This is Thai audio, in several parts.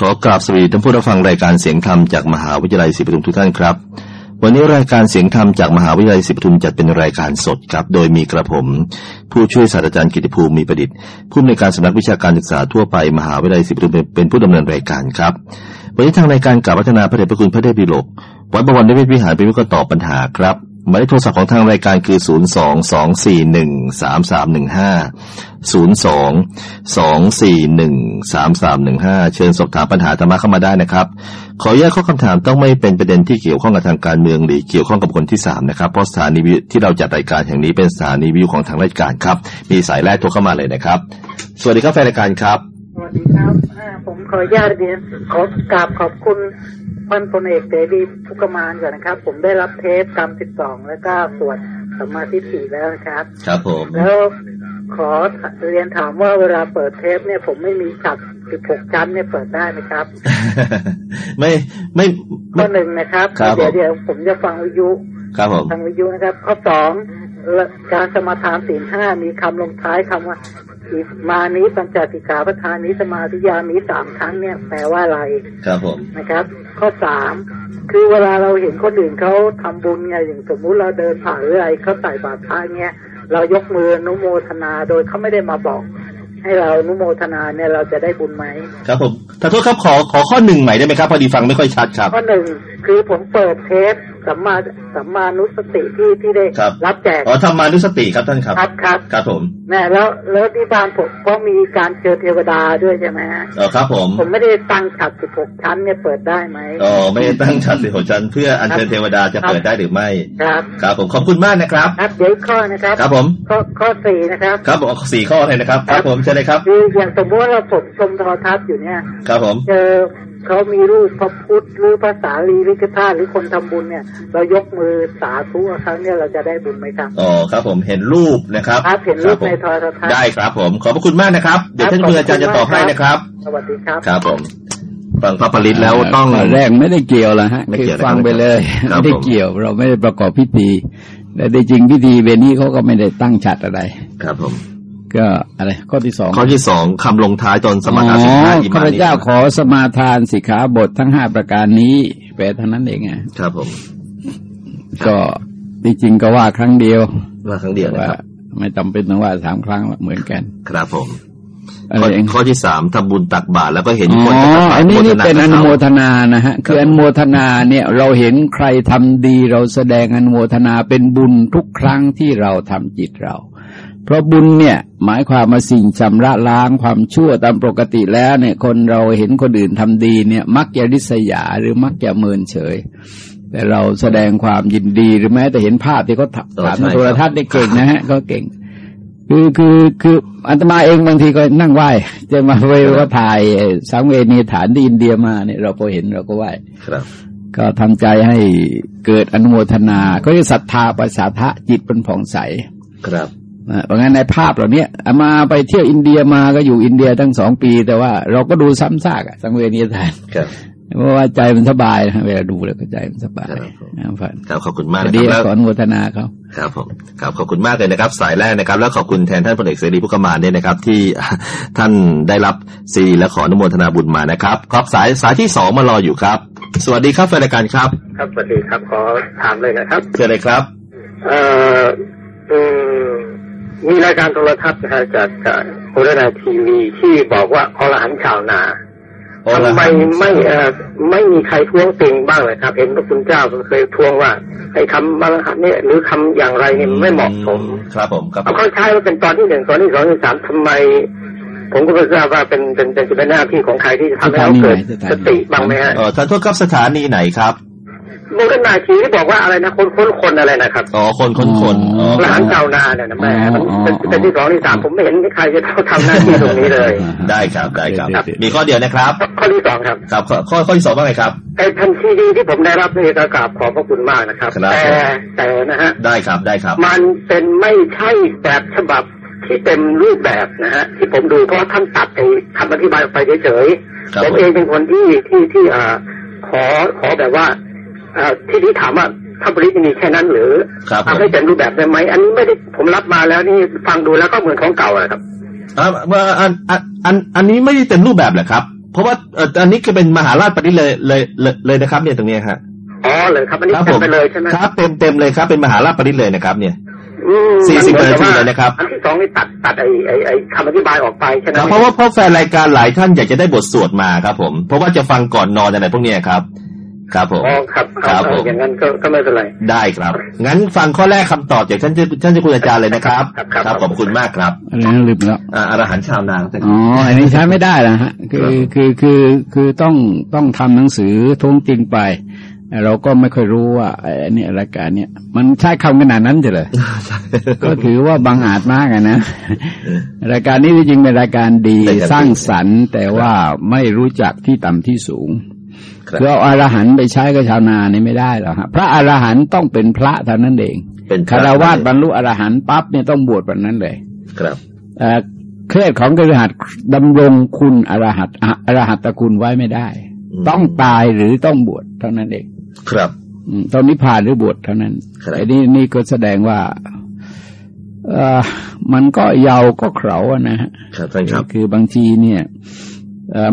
ขอกราบสวัสดีท่านผู้รับฟังรายการเสียงธรรมจากมหาวิทยาลัยศรีปทุมทุกท่านครับ วันนี้รายการเสียงธรรมจากมหาวิทยาลัยศรีปทุมจัดเป็นรายการสดครับ โดยมีกระผม ผู้ช่วยศาสตราจารย์กิติภูมิมีประดิษฐ์ผู้อำนวยการสำนักวิชาการศึกษาทั่วไปมหาวิทยาลัยศรีปทุมเป็นผู้ดำเนินรายการครับ วันนี้ทางรายการกล่าวพัฒนาพระเดชพระคุณพระเดชพิโลกวัดบวรนิเวศวิหารเป็นผู้ตอบปัญหาครับ หมายเลขโทรศัพท์ของทางรายการคือ 0 2 2 4 1 3 3 1 5 0 2 2 4 1 3 3 1 5 เชิญสอบถามปัญหาธรรมะเข้ามาได้นะครับ ขออนุญาตข้อคำถามต้องไม่เป็นประเด็นที่เกี่ยวข้องกับทางการเมืองหรือเกี่ยวข้องกับคนที่สามนะครับ เพราะสถานีวิทยุที่เราจัดรายการแห่งนี้เป็นสถานีวิทยุของทางราชการครับ มีสายแรกโทรเข้ามาเลยนะครับ สวัสดีครับแฟนรายการครับ สวัสดีครับอ่าผมขออนุญาตเรียนขอกราบขอบคุณพันพลเอกเสรีทุกมานก่อนนะครับ ผมได้รับเทปกรรมสิบสองแล้วก็สวดสมมาธิสี่แล้วนะครับ ครับผม แล้วขอเรียนถามว่าเวลาเปิดเทปเนี่ย ผมไม่มีฉัดสิบหกชั้นเนี่ยเปิดได้ไหมครับ ไม่ไม่ข้อหนึ่งนะครับครับผมเดี๋ยวเดี๋ยวผมจะฟังวิทยุครับผมทางวิทยุนะครับ ข้อสองการสมาทานศีลห้ามีคำลงท้ายคำว่าอิ มานิปัญจสิกขาประธานนิสมาธิยามีสามครั้งเนี่ยแปลว่าอะไร ครับผมนะครับ ข้อสามคือเวลาเราเห็นคนอื่นเขาทำบุญไงอย่างสมมุติเราเดินผ่านหรืออะไรเขาใส่บาตรพระเงี้ยเรายกมืออนุโมทนาโดยเขาไม่ได้มาบอก ให้เราอนุโมทนาเนี่ยเราจะได้บุญไหมครับผมขอโทษครับขอขอข้อหนึ่งใหม่ได้ไหมครับพอดีฟังไม่ค่อยชัดครับ ข้อหนึ่งคือผมเปิดเทปสัมมาสัมมานุสติที่ที่ได้ครับรับแจกอ๋อธรรมานุสติครับท่านครับ ครับครับครับผม แน่แล้วแล้วที่บ้านผมก็มีการเจอเทวดาด้วยใช่ไหมฮะเออครับผมผมไม่ได้ตั้งฉัดสิบหกชั้นเนี่ยเปิดได้ไหมอ๋อไม่ได้ตั้งชั้นสิบหกชั้น เพื่ออัญเชิญเทวดาจะเปิดได้หรือไม่ครับครับผมขอบคุณมากนะครับครับเดี๋ยวอีกข้อนะครับครับผมข้อข้อสี่นะครับครับผมสี่ข้อเลยนะครับครับผมเชิญเลยครับคืออย่างสมมติว่าเราผมชมโทรทัศน์อยู่เนี่ยครับผมเจอเขามีรูปพระพุทธหรือภาษาลีริกธาตุหรือคนทำบุญเนี่ย เรายกมือสาธุกับเขาเนี่ยเราจะได้บุญไหมครับอ๋อครับผมเห็นรูปนะครับครับเห็นรูปคบผมในโทรทัศน์ได้ครับ ผม ขอบพระคุณมากนะครับ เดี๋ยวท่านมืออาจารย์จะตอบให้นะครับ สวัสดีครับ ครับผมฟังพระปริตแล้วต้องข้แรกไม่ได้เกี่ยวละฮะไม่คือเกี่ยวฟังไปเลยครับไม่ได้ผมเกี่ยว เราไม่ได้ประกอบพิธีแต่ในจริงพิธีเบนี้เขาก็ไม่ได้ตั้งฉัดอะไร ครับผม ก็อะไร ข้อที่สองข้อที่สองคำลงท้ายตอนสมาทานสินค้าอิข้ามาพนิเจ้าขอสมาทานสิกขาบททั้งห้าประการนี้แปลเท่านั้นเองอะครับผม ก็ที่จริงก็ว่าครั้งเดียวว่าครั้งเดียวนะว่าครับ ไม่จำเป็นต้องว่าสามครั้งหรอกเหมือนกัน ครับผมอะไรข้อเองข้อที่สามทำบุญตักบาตรแล้วก็เห็นอ๋คนจะตักาตรอบอันนี้นี่เป็นอนุโมททนานะฮะคืออนุโมทนาเนี่ยเราเห็นใครทำดีเราแสดงอนุโมทนาเป็นบุญทุกครั้งที่เราทำจิตเรา เพราะบุญเนี่ยหมายความมาสิ่งชำระล้างความชั่วตามปกติแล้วเนี่ย คนเราเห็นคนอื่นทำดีเนี่ย มักจะริษยาหรือมักจะเมินเฉย แต่เราแสดงความยินดีหรือแม้แต่เห็นภาพที่เขาถามในโทรทัศน์ได้เก่งนะฮะก็เก่ง คือคือคืออาตมาเองบางทีก็นั่งไหว้จะมาเวลก็ถ่ายไอ้สังเวนีฐานที่อินเดียมาเนี่ยเราพอเห็นเราก็ไหว้ครับ ก็ทำใจให้เกิดอนุโมทนาก็จะศรัทธาประสาทะจิตเป็นผ่องใสครับนะเพราะงั้นในภาพเหล่านี้อามาไปเที่ยวอินเดียมาก็อยู่อินเดียตั้งสองปี แต่ว่าเราก็ดูซ้ำซากอะสังเวนีฐานครับ เพราะว่าใจมันสบายนะเวลาดูแล้วก็ใจมันสบายครับผมนะฟันครับขอบคุณมากนะดีครับแล้วขออนุโมทนาเขาครับผมครับขอบคุณมากเลยนะครับ สายแรกนะครับ แล้วขอบคุณแทนท่านพลเอกเสรีพุกมานเนี่ยนะครับ ที่ท่านได้รับซีและขออนุโมทนาบุญมานะครับครับสายสายที่สองมารออยู่ครับ สวัสดีครับแฟนรายการครับ ครับสวัสดีครับขอถามเลยนะครับเชิญเลยครับ เอ่ออืมมีรายการโทรทัศน์นะฮะจากจากโคราชทีวีที่บอกว่าอรหันต์ชาวนาอรหันต์ ทำไมไม่เอ่อไม่มีใครท้วงติงบ้างเลยครับ เห็นพระคุณเจ้าก็เคยท้วงว่าไอ้คำอรหันต์เนี่ยหรือคำอย่างไรเนี่ยไม่เหมาะสมครับผมครับผเอามเขาใช้ว่าเป็นตอนที่หนึ่งตอนที่สองตอนที่สามทำไม ผมก็ไม่ทราบว่าเป็นเป็นเป็นเป็นหน้าที่ของใครที่จะทำให้เขาเกิดสติบ้างไหมฮะเออท่านโทษครับสถานีไหนครับ โมกันนาทีที่บอกว่าอะไรนะคนคนคนอะไรนะครับอ๋อคนคนคนอ๋อร้านเจ้านาเนี่ยนะแม่มันเป็นเป็นที่สองที่สามผมไม่เห็นใครจะทำหน้าที่ตรงนี้เลย ได้ครับได้ครับ มีข้อเดียวนะครับ ข้อที่สองครับครับข้อข้อข้อที่สองว่าไงครับไอ้แผ่นซีดีที่ผมได้รับนี่ก็กราบขอบพระคุณมากนะครับครับ แต่แต่นะฮะได้ครับได้ครับ มันเป็นไม่ใช่แบบฉบับที่เต็มรูปแบบนะฮะที่ผมดูเพราะว่าท่านตัดไอ้คำอธิบายออกไปเฉยครับๆผมเองเป็นคนที่ที่ที่อ่าขอขอแบบว่าอ่า ที่ที่ถามว่าถ้าบริษัทมีแค่นั้นหรือครับผมทำให้เต็มรูปแบบได้ไหมอันนี้ไม่ได้ผมรับมาแล้วนี่ฟังดูแล้วก็เหมือนของเก่าอะครับอ่าว่าอันอันอันอันนี้ไม่ได้เต็มรูปแบบเหรอครับ เพราะว่าเอออันนี้คือเป็นมหาราชปณิเลยเลยเลยเลยนะครับ เนี่ยตรงเนี้ยครับอ๋อเลยครับอันนี้ครับเต็ผมมไปเลยใช่ไหมครับเต็มเต็มเลยครับเป็นมหาราชปณิเลยนะครับ เนี่ยอืมสี่สิบมัหมือนาทีกับว่เลยนะครับอันที่สองนี่ตัดตัดไอ้ไอ้ไอ้คำอธิบายออกไปใช่ไหมครับเพราะว่าเพราะแฟนรายการหลายท่านอยากจะได้บทสวดมาครับผม เพราะว่าจะฟังก่อนนอนอะไรพวกเนี้ยครับ ครับผมอ๋อครับครับเอาผมอย่างนั้นก็ก็ไม่เป็นไร ได้ครับ งั้นฟังข้อแรกคำตอบจากท่านเจ้าท่านเจ้าคุณอาจารย์เลยนะครับครับ ครับขอบคุณมากครับอะไรนะลืมแล้วอ่าอรหันต์ชาวนาครับอ๋ออันนี้ใช้ไม่ได้นะฮะคือคือคือคือต้องต้องทำหนังสือท้วงติงไปเราก็ไม่ค่อยรู้ว่าไอ้เนี่ยรายการเนี่ยมันใช้คำขนาดนั้นจะเลย ก็ถือว่าบังอาจมากอะนะ รายการนี้จริงๆเป็นรายการดีรายการดีสร้างสรรค์ แต่ว่าไม่รู้จักที่ต่ำที่สูง ครับคือเอาอรหันต์ไปใช้กับชาวนานี่ไม่ได้หรอกฮะพระอรหันต์ต้องเป็นพระเท่านั้นเองเป็นคารวาสบรรลุอรหันต์ปั๊บเนี่ยต้องบวชวันนั้นเลย ครับเอ่อเครียดของกระหัตดำรงคุณอรหัตอะอรหัตตคุณไว้ไม่ได้อืมต้องตายหรือต้องบวชเท่านั้นเอง ครับอืมต้องนิพพานหรือบวชเท่านั้นครับไอ้นี่นี่ก็แสดงว่าเออมันก็เยาวก็เขลาอะนะฮะครับท่านครับ คือบางทีเนี่ยเอ่อ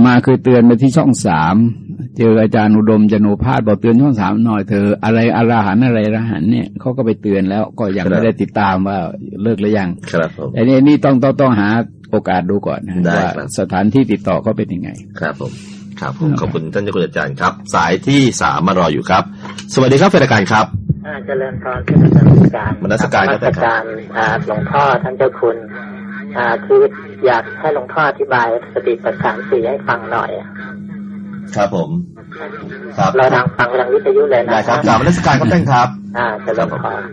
มาเคยเตือนไปที่ช่องสามเจออาจารย์อุดมจโนภาสบอกเตือนช่องสามหน่อยเธออะไรอรหันต์อะไรอรหันต์เนี่ยเขาก็ไปเตือนแล้วก็ยังครับไม่ได้ติดตามว่าเลิกหรือยังครับผมอันนี้นี่ต้องต้องต้องหาโอกาสดูก่อนนะได้ว่าครับสถานที่ติดต่อเขาเป็นยังไง ครับผมครับผมขอบคุณท่านเจ้าคุณอาจารย์ครับ สายที่สามมารออยู่ครับ สวัสดีครับแฟนรายการครับอ่าเจริญพรที่นมัสการนมัสการครับนมัสการอ่าหลวงพ่อท่านเจ้าคุณอ่า คืออยากให้หลวงพ่ออธิบายสติปัฏฐานสี่ให้ฟังหน่อยอะครับผม ครับเราดังฟังทางวิทยุเลยนะได้ครับกราบนมัสการครับท่านครับ อ่าเจริญพร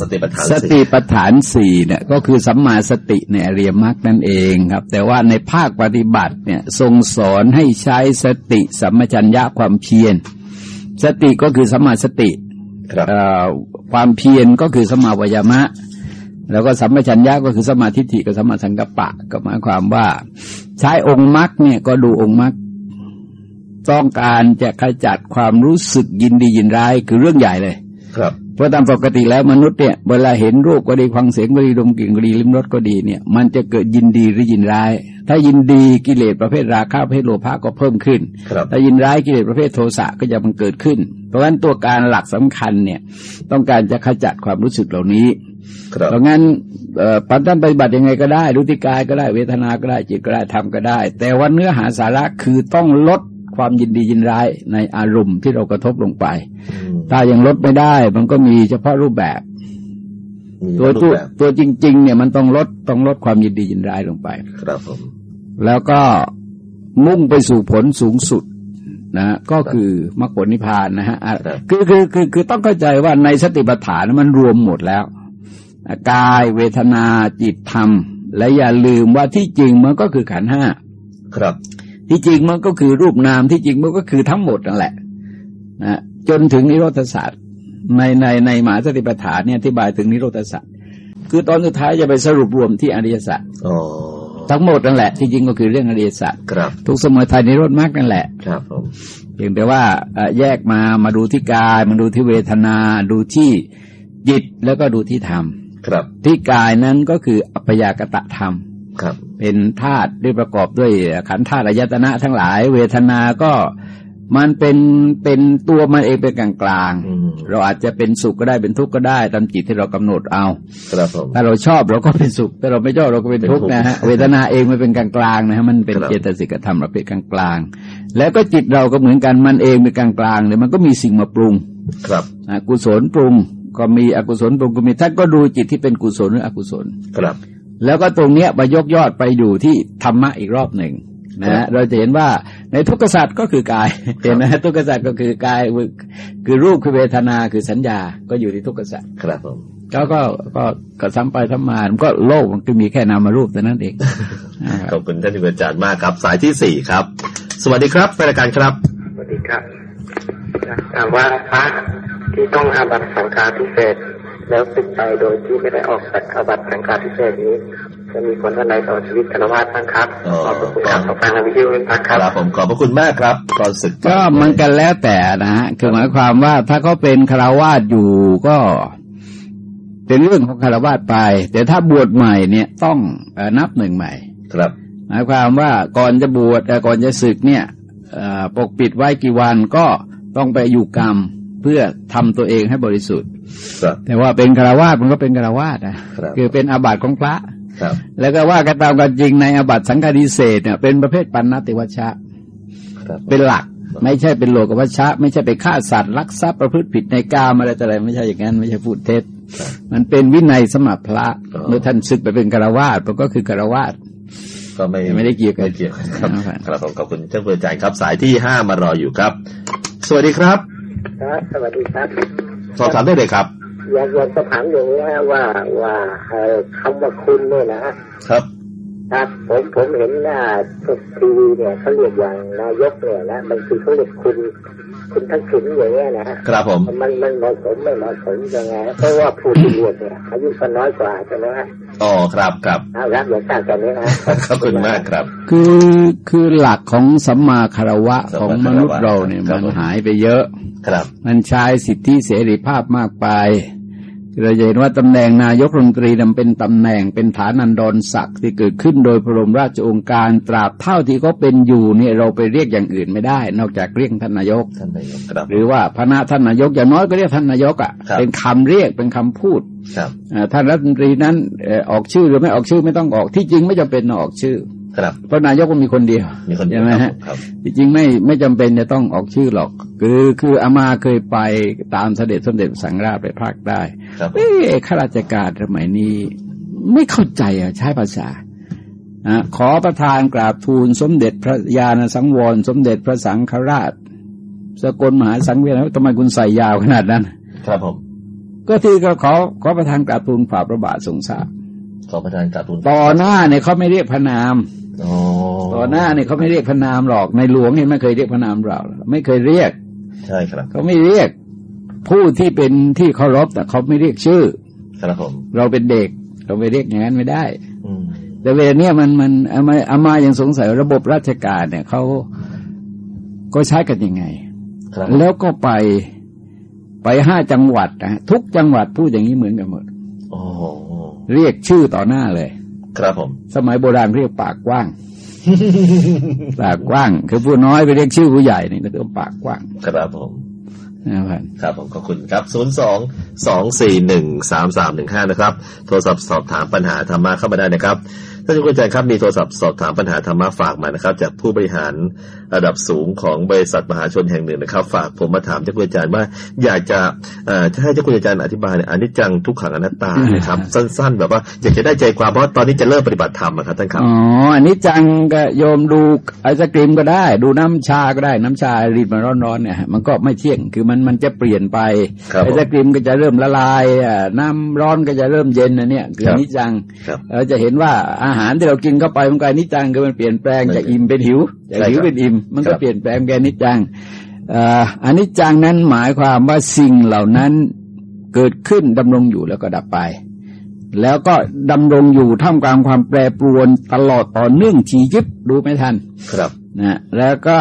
สติปัฏฐานสสี่ติปัฏฐานสี่เนี่ยก็คือสัมมาสติในอริยมรรคนั่นเองครับ แต่ว่าในภาคปฏิบัติเนี่ยทรงสอนให้ใช้สติสัมปชัญญะความเพียร สติก็คือสัมมาสติครับเอ่อความเพียรก็คือสัมมาวายามะ แล้วก็สัมปชัญญะก็คือสัมมาทิฏฐิกับสัมมาสังกัปปะ ก็หมายความว่า ใช้องค์มรรคเนี่ยก็ดูองค์มรรคต้องการจะขจัดความรู้สึกยินดียินร้ายคือเรื่องใหญ่เลย ครับ เพราะตามปกติแล้วมนุษย์เนี่ยเวลาเห็นรูปก็ดีฟังเสียงก็ดีดมกลิ่นก็ดีลิ้มรสก็ดีเนี่ย มันจะเกิดยินดีหรือยินร้าย ถ้ายินดีกิเลสประเภทราคะประเภทโลภะก็เพิ่มขึ้นครับถ้ายินร้ายกิเลสประเภทโทสะก็จะมันเกิดขึ้นเพ ราะฉะนั้นตัวการหลักสำคัญเนี่ย ต้องการจะขจัดความรู้สึกเหล่านี้ครับเพราะงั้นเอ่อปัจจัยปฏิบัติยังไงก็ได้รู้ที่กายก็ได้เวทนาก็ได้จิตก็ได้ทำก็ได้ แต่ว่าเนื้อหาสาระคือต้องลดความยินดียินร้ายในอารมณ์ที่เรากระทบลงไปอืมถ้ายังลดไม่ได้ มันก็มีเฉพาะรูปแบบมีตัวรูตัวปแบบตัวจริง ๆ เนี่ยมันต้องลดต้องลดความยินดียินร้ายลงไป ครับผม แล้วก็มุ่งไปสู่ผลสูงสุด นะฮะก็คือมรรคผลนิพพานนะฮะอะคือคือคือคือต้องเข้าใจว่าในสติปัฏฐานมันรวมหมดแล้วอะกายเวทนาจิตธรรม และอย่าลืมว่าที่จริงมันก็คือขันธ์ห้าครับ ที่จริงมันก็คือรูปนามที่จริงมันก็คือทั้งหมดนั่นแหละนะจนถึงนิโรธศาสตร์ในในในมหาสติปัฏฐานเนี่ยอธิบายถึงนิโรธศาสตร์คือตอนสุดท้ายจะไปสรุปรวมที่อริยสัจอ๋อ ทั้งหมดนั่นแหละที่จริงก็คือเรื่องอริยสัจครับทุกสมุทัยนิโรธมรรคนั่นแหละครับผมเพียงแต่ว่าเอ่อแยกมามาดูที่กายมาดูที่เวทนา ดูที่จิตแล้วก็ดูที่ธรรมครับ ที่กายนั้นก็คืออัปยากตะธรรมครับ เป็นธาตุที่ประกอบด้วยขันธ์ธาตุอายตนะทั้งหลาย เวทนาก็ มันเป็นเป็นตัวมันเองเป็นกลางกลางๆอืมเราอาจจะเป็นสุขก็ได้เป็นทุกข์ก็ได้ตามจิตที่เรากำหนดเอาครับผมถ้าเราชอบเราก็เป็นสุขถ้าเราไม่ชอบเราก็เป็นทุกข์นะฮะเวทนาเองมันเป็นกลางกลางๆนะฮะมันเป็นครับเจตสิกธรรมเราเป็นกลางกลางๆแล้วก็จิตเราก็เหมือนกันมันเองเป็นกลางกลางๆเลยมันก็มีสิ่งมาปรุง ครับนะกุศลปรุงก็มีอกุศลปรุงก็มีท่านก็ดูจิตที่เป็นกุศลหรืออกุศลครับ แล้วก็ตรงเนี้ยไปยกยอดไปอยู่ที่ธรรมะอีกรอบหนึ่ง นะครัฮะบเราจะเห็นว่าในทุกขสัตว์ก็คือกายเห็นไหมฮะทุกขสัตว์ก็คือกายคือรูปคือเวทนาคือสัญญาก็อยู่ที่ทุกขสัตว์ครับผมก็ก็ก็ก็ซ้ำไปซ้ำมามันก็โลกมันก็มีแค่นามารูปแต่นั้นเองนะครับขอบคุณท่านอาจารย์มากครับ สายที่สี่ครับ สวัสดีครับแฟนรายการครับ สวัสดีครับถามว่าพระที่ต้องอาบัตสังฆาทิเศษ แล้วสึกไปโดยที่ไม่ได้ออกจากอาบัตสังฆาทิเศษนี้ จะมีผลอะไรต่อชีวิตคารวะบ้างครับอ๋อขอบพระคุณครับขอฟังทางวิทยุนะครับครับผมขอบพระคุณมากครับก่อนศึกก็มันกันแล้วแต่นะฮะคือหมายความว่าถ้าเขาเป็นคารวาสอยู่ก็เป็นเรื่องของคารวาสไป แต่ถ้าบวชใหม่เนี่ยต้องเอ่อนับหนึ่งใหม่ ครับ หมายความว่าก่อนจะบวชแต่ก่อนจะศึกเนี่ยปกปิดไว้กี่วันก็ต้องไปอยู่กรรมเพื่อทำตัวเองให้บริสุทธิ์แต่ว่าเป็นคารวาสมันก็เป็นคารวาสนะคือเป็นอาบัติของพระแล้วก็ว่ากันตามกันจริงในอาบัติสังฆาทิเศษเนี่ยเป็นประเภทปันนติวัชชะเป็นหลักไม่ใช่เป็นโลกวัชชะ ไม่ใช่ไปฆ่าสัตว์ลักทรัพย์ประพฤติผิดในกามอะไรแต่อะไรไม่ใช่อย่างนั้นไม่ใช่พูดเท็จ มันเป็นวินัยสมัครพระเมื่อท่านศึกไปเป็นคารวาสมันก็คือคารวาสก็ไม่ไม่ได้เกี่ยวกันเกี่ยวครับครับขอบคุณเจ้าเพื่อใจครับสายที่ห้ามารออยู่ครับ สวัสดีครับ ครับสวัสดีครับสอบถามได้เลยครับอยากอยากจะถามอย่างนี้ว่าว่าคำว่าคุณเนี่ยนะครับ ครับผมผมเห็นหน้าทีวีเนี่ยเขาเรียกอย่างนายกเนี่ยนะบางทีเขาเรียกคุณ คุณทั้งสินอย่างเงี้ยนะครับผมมันมันเหมาะสมไม่เหมาะสมยังไงเพราะว่าผู้ที่เรียกเนี่ยอายุก็น้อยกว่าใช่ไหมฮะอ๋อครับครับครับอย่างต่างกันนี้นะขอบคุณมากครับ คือคือหลักของสัมมาคารวะของมนุษย์เราเนี่ยมันหายไปเยอะครับ มันใช้สิทธิเสรีภาพมากไป เราจะเห็นว่าตำแหน่งนายกรัฐมนตรีนั้นเป็นตำแหน่งเป็นฐานันดรศักดิ์ที่เกิดขึ้นโดยพระบรมราชโองการตราบเท่าที่เขาเป็นอยู่เนี่ยเราไปเรียกอย่างอื่นไม่ได้ นอกจากเรียกท่านนายกท่านนายกหรือว่าพระนาท่านนายกอย่างน้อยก็เรียกท่านนายกอะเป็นคำเรียกเป็นคำพูดท่านรัฐมนตรีนั้นออกชื่อหรือไม่ออกชื่อไม่ต้องออกที่จริงไม่จำเป็นออกชื่อ ครับเพราะนายกก็มีคนเดียวใช่ไหมฮะจริงไม่ไม่จำเป็นจะต้องออกชื่อหรอก คือคืออามาเคยไปตามเสด็จสมเด็จสังราชไปภาคได้เอ๊ข้าราชการสมัยนี้ไม่เข้าใจอะใช้ภาษาอขอประทานกราบทูลสมเด็จพระญาณสังวร สมเด็จพระสังฆราช สกลมหาสังเวียนทำไมคุณใส่ยาวขนาดนั้น ครับผม ก็ที่ก็ขอขอประทานกราบทูลฝ่าพระบาททรงทราบขอประทานกราบทูลต่อหน้าเนี่ยเขาไม่เรียกพระนาม ต่อหน้าเนี่ยเขาไม่เรียกพระนามหรอกในหลวงเนี่ยไม่เคยเรียกพระนามเราไม่เคยเรียก ใช่ครับเขาไม่เรียก ผู้ที่เป็นที่เคารพแต่เขาไม่เรียกชื่อครับผมเราเป็นเด็ก เราไปเรียกอย่างนั้นไม่ได้แต่เวลาเนี้ยมันมันอามาอามายังสงสัยระบบราชการเนี่ยเขาก็ใช้กันยังไง แล้วก็ไปไปห้าจังหวัดนะทุกจังหวัดพูดอย่างนี้เหมือนกันหมดเรียกชื่อต่อหน้าเลย ครับผม สมัยโบราณเรียกปากกว้าง ปากกว้าง คือผู้น้อยไปเรียกชื่อผู้ใหญ่นี่ก็เรียกปากกว้าง ครับผมนะครับครับผมขอบคุณครับศูนย์สองสองสี่หนึ่งสามสามหนึ่งห้านะครับ โทรศัพท์สอบถามปัญหาธรรมะเข้ามาได้นะครับ ท่านผู้อาจารย์ครับมีโทรศัพท์สอบถามปัญหาธรรมะฝากมานะครับ จากผู้บริหารระดับสูงของบริษัทมหาชนแห่งหนึ่งนะครับ ฝากผมมาถามเจ้าคุณอาจารย์ว่า อยากจะจะให้เจ้าคุณอาจารย์อธิบายอนิจจังทุกขังอนัตตานะครับ สั้น ๆ แบบว่าอยากจะได้ใจความเพราะตอนนี้จะเริ่มปฏิบัติธรรมครับท่านครับอ๋ออนิจจังก็โยมดูไอศกรีมก็ได้ ดูน้ำชาก็ได้น้ำชารีดมาร้อนๆเนี่ยมันก็ไม่เที่ยงคือมันมันจะเปลี่ยนไปไอศกรีมก็จะเริ่มละลายน้ำร้อนก็จะเริ่มเย็นนะเนี่ยคืออนิจจังเราจะเห็นว่าอาหารที่เรากินเข้าไปมันก็นิจังคือมันเปลี่ยนแปลงจากอิ่มเป็นหิวจากหิวเป็นอิ่ม มันก็เปลี่ยนแปลงแกนิจังอันนี้จังนั้นหมายความว่าสิ่งเหล่านั้นเกิดขึ้นดำรงอยู่แล้วก็ดับไป แล้วก็ดำรงอยู่ท่ามกลางความแปรปรวนตลอดต่อเนื่องชียิบดูไม่ทัน ครับนะแล้วก็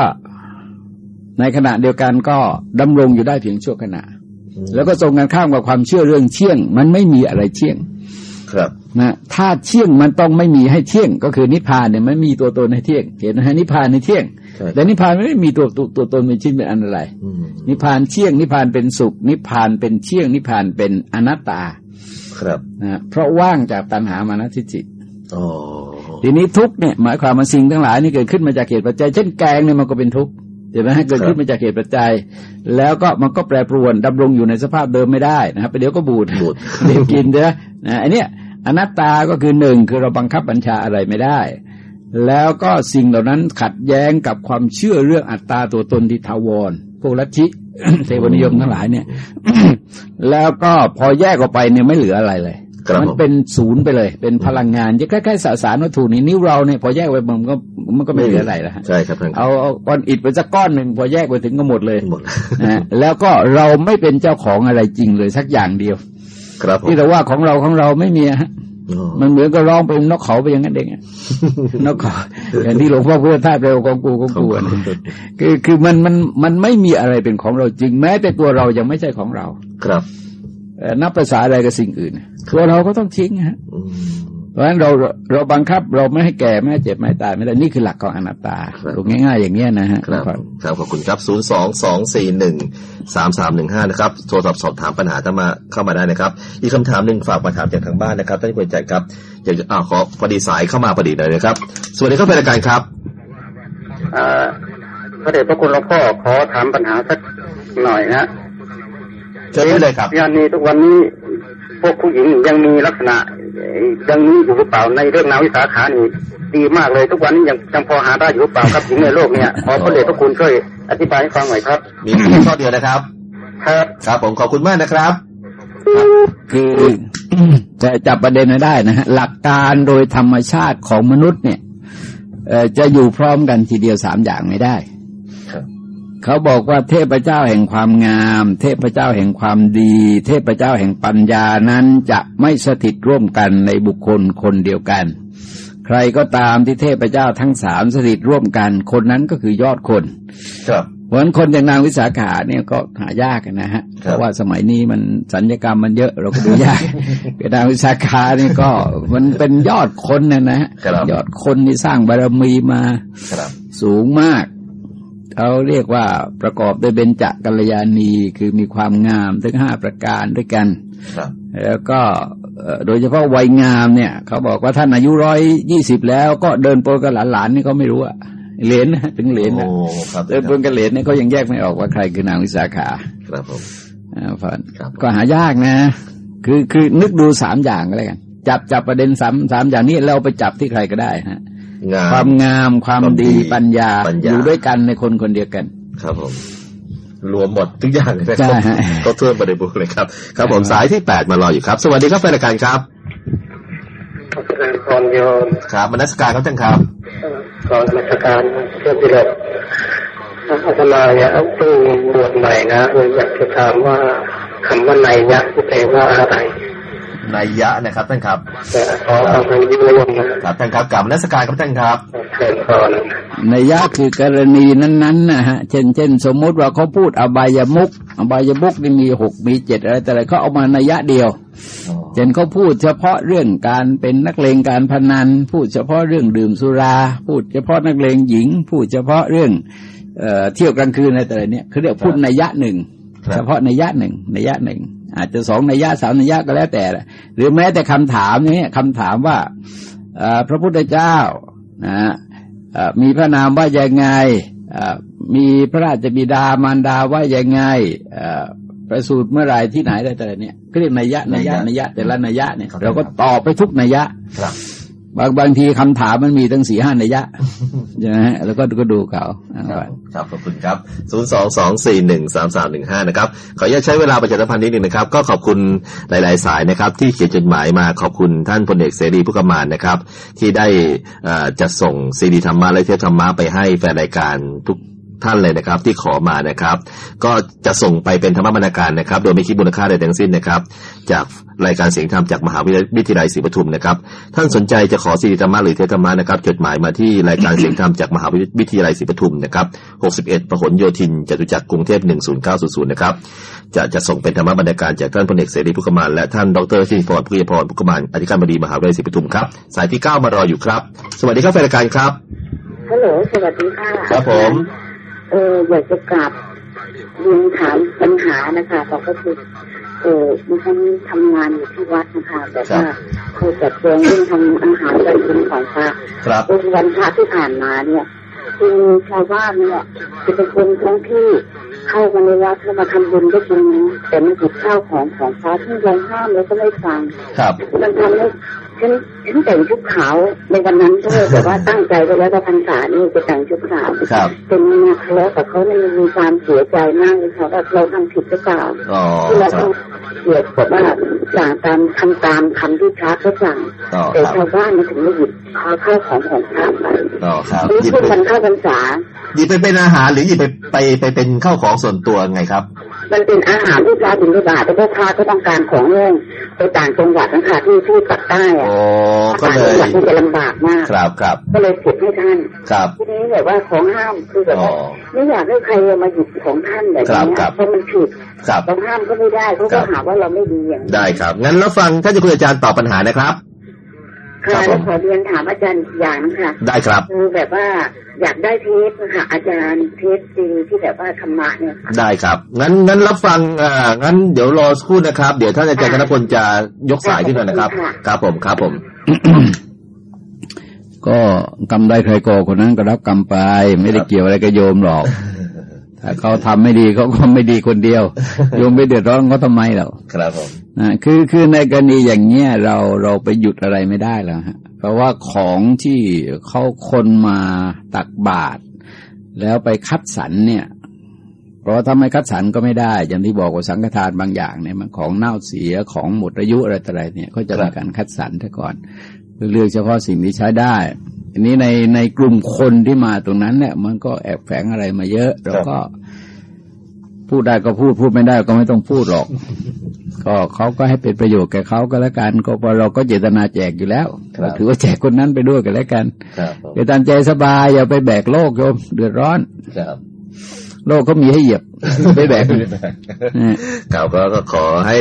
ในขณะเดียวกันก็ดำรงอยู่ได้เพียงชั่วขณะ แล้วก็ทรงกันข้ามกับความเชื่อเรื่องเชี่ยง มันไม่มีอะไรเชี่ยง ครับนะถ้าเที่ยงมันต้องไม่มีให้เที่ยง ก็คือนิพพานเนี่ยไม่มีตัวตนให้เที่ยง เห็นไหมนิพพานในเที่ยง แต่นิพพานไม่ได้มีตัวตัวตัวตนเป็นชิ้นเป็นอันอะไร นิพพานเที่ยง นิพพานเป็นสุข นิพพานเป็นเที่ยง นิพพานเป็นอนัตตา ครับนะเพราะว่างจากตัณหามานะทิจิตทีนี้ทุกเนี่ยหมายความว่าสิ่งทั้งหลายนี่เกิดขึ้นมาจากเหตุปัจจัย เช่นแกงเนี่ยมันก็เป็นทุกข์เห็นไหมเกิดขึ้นมาจากเหตุปัจจัย แล้วก็มันก็แปรปรวนดำรงอยู่ในสภาพเดิมไม่ได้นะครับไปเดี๋ยวก็บูดบูดเดี๋ยวกินเด้อนะอันเนี้ย อนัตตาก็คือหนึ่งคือเราบังคับบัญชาอะไรไม่ได้ แล้วก็สิ่งเหล่านั้นขัดแย้งกับความเชื่อเรื่องอัตตาตัวตนที่ทาวรพวกลัทธิเทวนิยมทั้งหลายเนี่ย แล้วก็พอแยกออกไปเนี่ยไม่เหลืออะไรเลยมันเป็นศูนย์ไปเลย เป็นพลังงานจะใกล้ๆสสารวัตถุนี้นิ้วเราเนี่ยพอแยกไปมันก็มันก็ไม่เหลืออะไรแล้วใช่ครับเอาเอาก้อนอิฐไปสักก้อนหนึ่งพอแยกไปถึงก็หมดเลยหมดนะแล้วก็เราไม่เป็นเจ้าของอะไรจริงเลยสักอย่างเดียว ครับที่เราว่าของเราของเราไม่มีฮะมันเหมือนกับร้องเป็นนกเขาไปอย่างนั้นเองนกเขาอย่างที่หลวงพ่อพูดท่าเร็วของกูของกูคือคือมันมันมันไม่มีอะไรเป็นของเราจริงแม้ แต่ตัวเรายังไม่ใช่ของเรา ครับนับภาษาอะไรกับสิ่งอื่นตัวเราก็ต้องทิ้งฮะ เพราะฉะนั้นเราเราบังคับเราไม่ให้แก่ไม่ให้เจ็บไม่ให้ตายไม่ได้นี่คือหลักของอนัตตาครับดูง่ายๆอย่างเงี้ยนะฮะครับครับขอบคุณครับ0 2 2 4 1 3 3 1 5นะครับโทรศัพท์สอบถามปัญหาถ้ามาเข้ามาได้นะครับ อีกคำถามหนึ่งฝากมาถามจากทางบ้านนะครับท่านผู้ใจครับอยากจะอ้าวขอพอดีสายเข้ามาพอดีเลยนะครับ สวัสดีครับแฟนรายการครับเอ่อพระเดชพระคุณหลวงพ่อขอถามปัญหาสักหน่อยนะเชิญได้เลยครับยานนี้ทุกวันนี้พวกผู้หญิงยังมีลักษณะเอ่อ ยังมีอยู่หรือเปล่าในเรื่องนาวิสาขานี่ดีมากเลยทุกวันนี้ยังยังพอหาได้อยู่หรือเปล่าครับหญิงในโลกเนี่ยขอพระเดชพระคุณช่วยอธิบายให้ฟังหน่อยครับ มีเพียงข้อเดียวนะครับ ครับครับผมขอบคุณมากนะครับ คือจะจับประเด็นให้ได้นะฮะหลักการโดยธรรมชาติของมนุษย์เนี่ยเอ่อจะอยู่พร้อมกันทีเดียวสามอย่างไม่ได้ครับ เขาบอกว่าเทพเจ้าแห่งความงาม เทพเจ้าแห่งความดี เทพเจ้าแห่งปัญญานั้นจะไม่สถิตร่วมกันในบุคคลคนเดียวกัน ใครก็ตามที่เทพเจ้าทั้งสามสถิตร่วมกัน คนนั้นก็คือยอดคน ครับเพราะฉะนั้นคนอย่างนางวิสาขาเนี่ยก็หายากนะฮะครับเพราะว่าสมัยนี้มันสัญญกรรมมันเยอะเราก็ดูยากคือนางวิสาขานี่ก็มันเป็นยอดคนนะนะฮะครับยอดคนที่สร้างบารมีมาครับสูงมาก เขาเรียกว่าประกอบด้วยเบญจกัลยาณีคือมีความงามถึงห้าประการด้วยกันครับแล้วก็เอ่อโดยเฉพาะวัยงามเนี่ย เขาบอกว่าท่านอายุร้อยยี่สิบแล้วก็เดินปนกับหลานๆนี่เขาไม่รู้อะเหรนนะถึงเหรนนะโอ้ครับเดินปนกับเหรนเนี่ยเขายังแยกไม่ออกว่าใครคือนางวิสาขา ครับผมอ่าฟันครับก็หายากนะ คือคือนึกดูสามอย่างก็แล้วกันจับจับประเด็นสามสามอย่างนี้เราไปจับที่ใครก็ได้ฮะ งามความงามความความดีดีปัญญาปัญญาอยู่ด้วยกันในคนคนเดียวกัน ครับผมรวมหมดทุกอย่างเลยนะคใช่รับฮะก็ทั่วบริบูรณ์เลยครับ ครับผมสายที่แปดมารออยู่ครับ สวัสดีครับแฟนรายการครับขอแสดงความโยมครับมนัสการครับท่านครับขอราชการเพื่อพิเรศอาตมาเนี่ยเพิ่งบวชใหม่นะเลยอยากจะถามว่าคำว่าในยะที่แปลว่าอะไร นายยะนะครับท่านครับแต่ขอความเป็นยุยงนะครับท่านครับกลับมนัสการครับท่านครับเชิญพรในยะคือกรณีนั้นๆนะฮะเช่นเช่นสมมุติว่าเขาพูดอบายมุกอบายมุกนี่มีหกมีเจ็ดอะไรแต่อะไรเขาเอามาในยะเดียวเช่นเขาพูดเฉพาะเรื่องการเป็นนักเลงการพนัน พูดเฉพาะเรื่องดื่มสุรา พูดเฉพาะนักเลงหญิง พูดเฉพาะเรื่องเอ่อเที่ยวกลางคืนอะไรแต่อะไรเนี่ยเขาเรียกพูดในยะหนึ่งครับเฉพาะในยะหนึ่งในยะหนึ่ง อาจจะสองในยะสามในยะก็แล้วแต่ละหรือแม้แต่คำถามเนี่ยคำถามว่าเอ่อพระพุทธเจ้านะฮะเอ่อมีพระนามว่ายังไงเอ่อมีพระราชบิดามารดาว่ายังไงเอ่อประสูติเมื่อไหรที่ไหนอะไรแต่อะไรเนี่ยก็เรียกนัยยะนัยยะนัยยะแต่ละนัยยะเนี่ยครับเราก็ตอบไปทุกนัยยะครั บบางบางทีคำถามมันมีตั้งสี่ห้านัยยะใช่ไหมฮะแล้วก็ก็ดูเขาอ่าครับครับขอบคุณครับศูนย์สองสองสี่หนึ่งสามสามหนึ่งห้านะครับขออนุญาตใช้เวลาประชาสัมพันธ์นิดหนึ่งนะครับ ก็ขอบคุณหลาย ๆ สายนะครับ ที่เขียนจดหมายมาขอบคุณท่านพลเอกเสรีผู้กำมานนะครับ ที่ได้เอ่อจัดส่งซีดีธรรมะและเทพธรรมะไปให้แฟนรายการทุก ท่านเลยนะครับ ที่ขอมานะครับ ก็จะส่งไปเป็นธรรมบรรณาการนะครับ โดยไม่คิดมูลค่าใดทั้งสิ้นนะครับ จากรายการเสียงธรรมจากมหาวิทยาลัยศรีปทุมนะครับ ท่านสนใจจะขอซีดีธรรมะหรือเทศธรรมะนะครับ จดหมายมาที่รายการเสียงธรรมจากมหาวิทยาลัยศรีปทุมนะครับ 61 ประหลโยธินจตุจักรกรุงเทพ 10900 นะครับ จะจะส่งเป็นธรรมบรรณาการจากท่านพลเอกเสรีพุกมานและท่านดรชินพรพุทธพรพุกมานอธิการบดีมหาวิทยาลัยศรีปทุมครับสายที่ 9 มารออยู่ครับ สวัสดีครับแฟนรายการครับฮัลโหลสวัสดีค่ะครับผม เอออยากจะกราบเรียนถามปัญหานะคะบอกก็คือเออดิฉันทำงานอยู่ที่วัดนะคะแต่ว่าเคยจัดแจงเรื่องทำอาหารการกินของพระครับเออวันพระที่ผ่านมาเนี่ยคือชาวบ้านเนี่ยจะเป็นคนท้องที่เข้ามาในวัดแล้วมาทำบุญก็จริงนะแต่มันผิดข้าวของของพระที่เราห้ามแล้วก็ไม่ฟังครับมันทำให้ ฉันฉันแต่งชุดขาวในวันนั้นด้วยแต่ว่าตั้งใจไว้แล้วว่าพรรษานี่จะแต่งชุดขาวครับเป็นเนี่ยทะเลาะกับเขาเนี่ยมันมีความเสียใจมากเลยค่ะว่าเราทำผิดหรือเปล่าอ๋อที่เราครัต้บองเกียดแบบว่าสั่งตามทำตามคำที่พระเขาสั่งอ๋อแต่ครับชาวบ้านมันถึงไม่หยิบข้าวข้าวของของพระไปอ๋อครับนี่หยิบคือไปมันเข้าพรรษาหยิบไปเป็นอาหารหรือหยิบไปไปไปเป็นข้าวของส่วนตัวไงครับมันเป็นอาหารที่พระบิณฑบาตแต่พวกพระก็ต้องการของแห้งไปต่างจังหวัดนะคะที่ที่ปักใต้อะโอ้ก็ต่างเลจังยหวัดมันจะลำบากมากครับครับก็เลยเก็บให้ท่านครับทีนี้แบบว่าของห้ามคือแบบว่าอ๋อไม่อยากให้ใครมาหยิบของท่านแบบครับนี้ครับเพราะมันผิดครับเราห้ามก็ไม่ได้เขาครัก็บหาว่าเราไม่ดีอย่างนี้ได้ครับงั้นแล้วฟังท่านจะคุยอาจารย์ตอบปัญหานะครับ ค่ะแล้วขอเรียนถามอาจารย์อีกอย่างนะคะได้ครับคือแบบว่าอยากได้เทปนะคะอาจารย์เทปจริงที่แบบว่าธรรมะเนี่ยค่ะได้ครับงั้นงั้นรับฟังอ่างั้นเดี๋ยวรอสักครู่นะครับ เดี๋ยวท่านอาจารย์ธนพลจะยกสายขึ้นมานะครับค่ะครับผมครับผม ก็กรรมได้ใครก่อคนนั้นก็รับกรรมไปไม่ได้เกี่ยวอะไรกับโยมหรอกถ้าเขาทำไม่ดีเขาก็ไม่ดีคนเดียว โยมไม่เดือดร้อนเขาทำไมหรอกครับผม นะคือคือในกรณีอย่างเนี้ยเราเราไปหยุดอะไรไม่ได้แล้วฮะเพราะว่าของที่เขาคนมาตักบาตรแล้วไปคัดสรรเนี่ย เพราะว่าถ้าไม่คัดสรรก็ไม่ได้ อย่างที่บอกว่าสังฆทานบางอย่างเนี่ยมันของเน่าเสียของหมดอายุอะไรต่ออะไรเนี่ยก็จะมีการคัดสรรซะก่อนเพื่อเลือกเฉพาะสิ่งที่ใช้ได้อันนี้ในในกลุ่มคนที่มาตรงนั้นเนี่ยมันก็แอบแฝงอะไรมาเยอะเราก็พูดได้ก็พูดพูดไม่ได้ก็ไม่ต้องพูดหรอก ก็เขาก็ให้เป็นประโยชน์แก่เขาก็แล้วกัน ก็เพราะเราก็เจตนาแจกอยู่แล้วครับก็ถือว่าแจกคนนั้นไปด้วยกันแล้วกันครับผมเดี๋ยวตามใจสบายอย่าไปแบกโลกโยมเดือดร้อนครับ โลกเขามีให้เหยียบไปแบกนะครับก็ก็ขอให้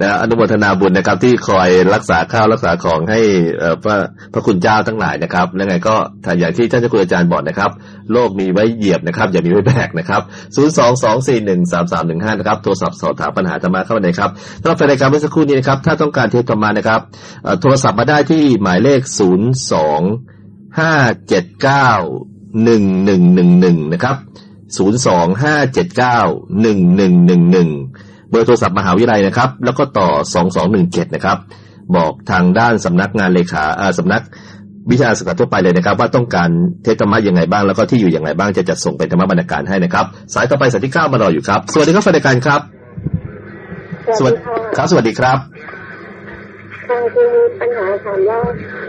นะอนุโมทนาบุญนะครับ ที่คอยรักษาข้าวรักษาของให้เอ่อพระพระคุณเจ้าทั้งหลายนะครับแล้วไงก็ถ้าอย่างที่ท่านเจ้าคุณอาจารย์บอกนะครับ โลกมีไว้เหยียบนะครับ อย่ามีไว้แบกนะครับ0 2 2 4 1 3 3 1 5นะครับโทรศัพท์สอบถามปัญหาธรรมะเข้ามาเลยครับสำหรับรายการเมื่อสักครู่นี้นะครับ ถ้าต้องการเทปธรรมานะครับเอ่อโทรศัพท์มาได้ที่หมายเลข0 2 5 7 9 1 1 1 1นะครับ0 2 5 7 9 1 1 1 1 เบอร์โทรศัพท์มหาวิทยาลัยนะครับ แล้วก็ต่อ 2217 นะครับ บอกทางด้านสำนักงานเลขาเอ่อสำนักวิชาศึกษาทั่วไปเลยนะครับ ว่าต้องการเทศธรรมะยังไงบ้างแล้วก็ที่อยู่ยังไงบ้างจะจัดส่งเป็นธรรมบรรณาการให้นะครับ สายต่อไปสายที่เก้ามารออยู่ครับ สวัสดีครับแฟนรายการครับ สวัสดีครับ สวัสดีครับ ค่ะคือปัญหาถามว่า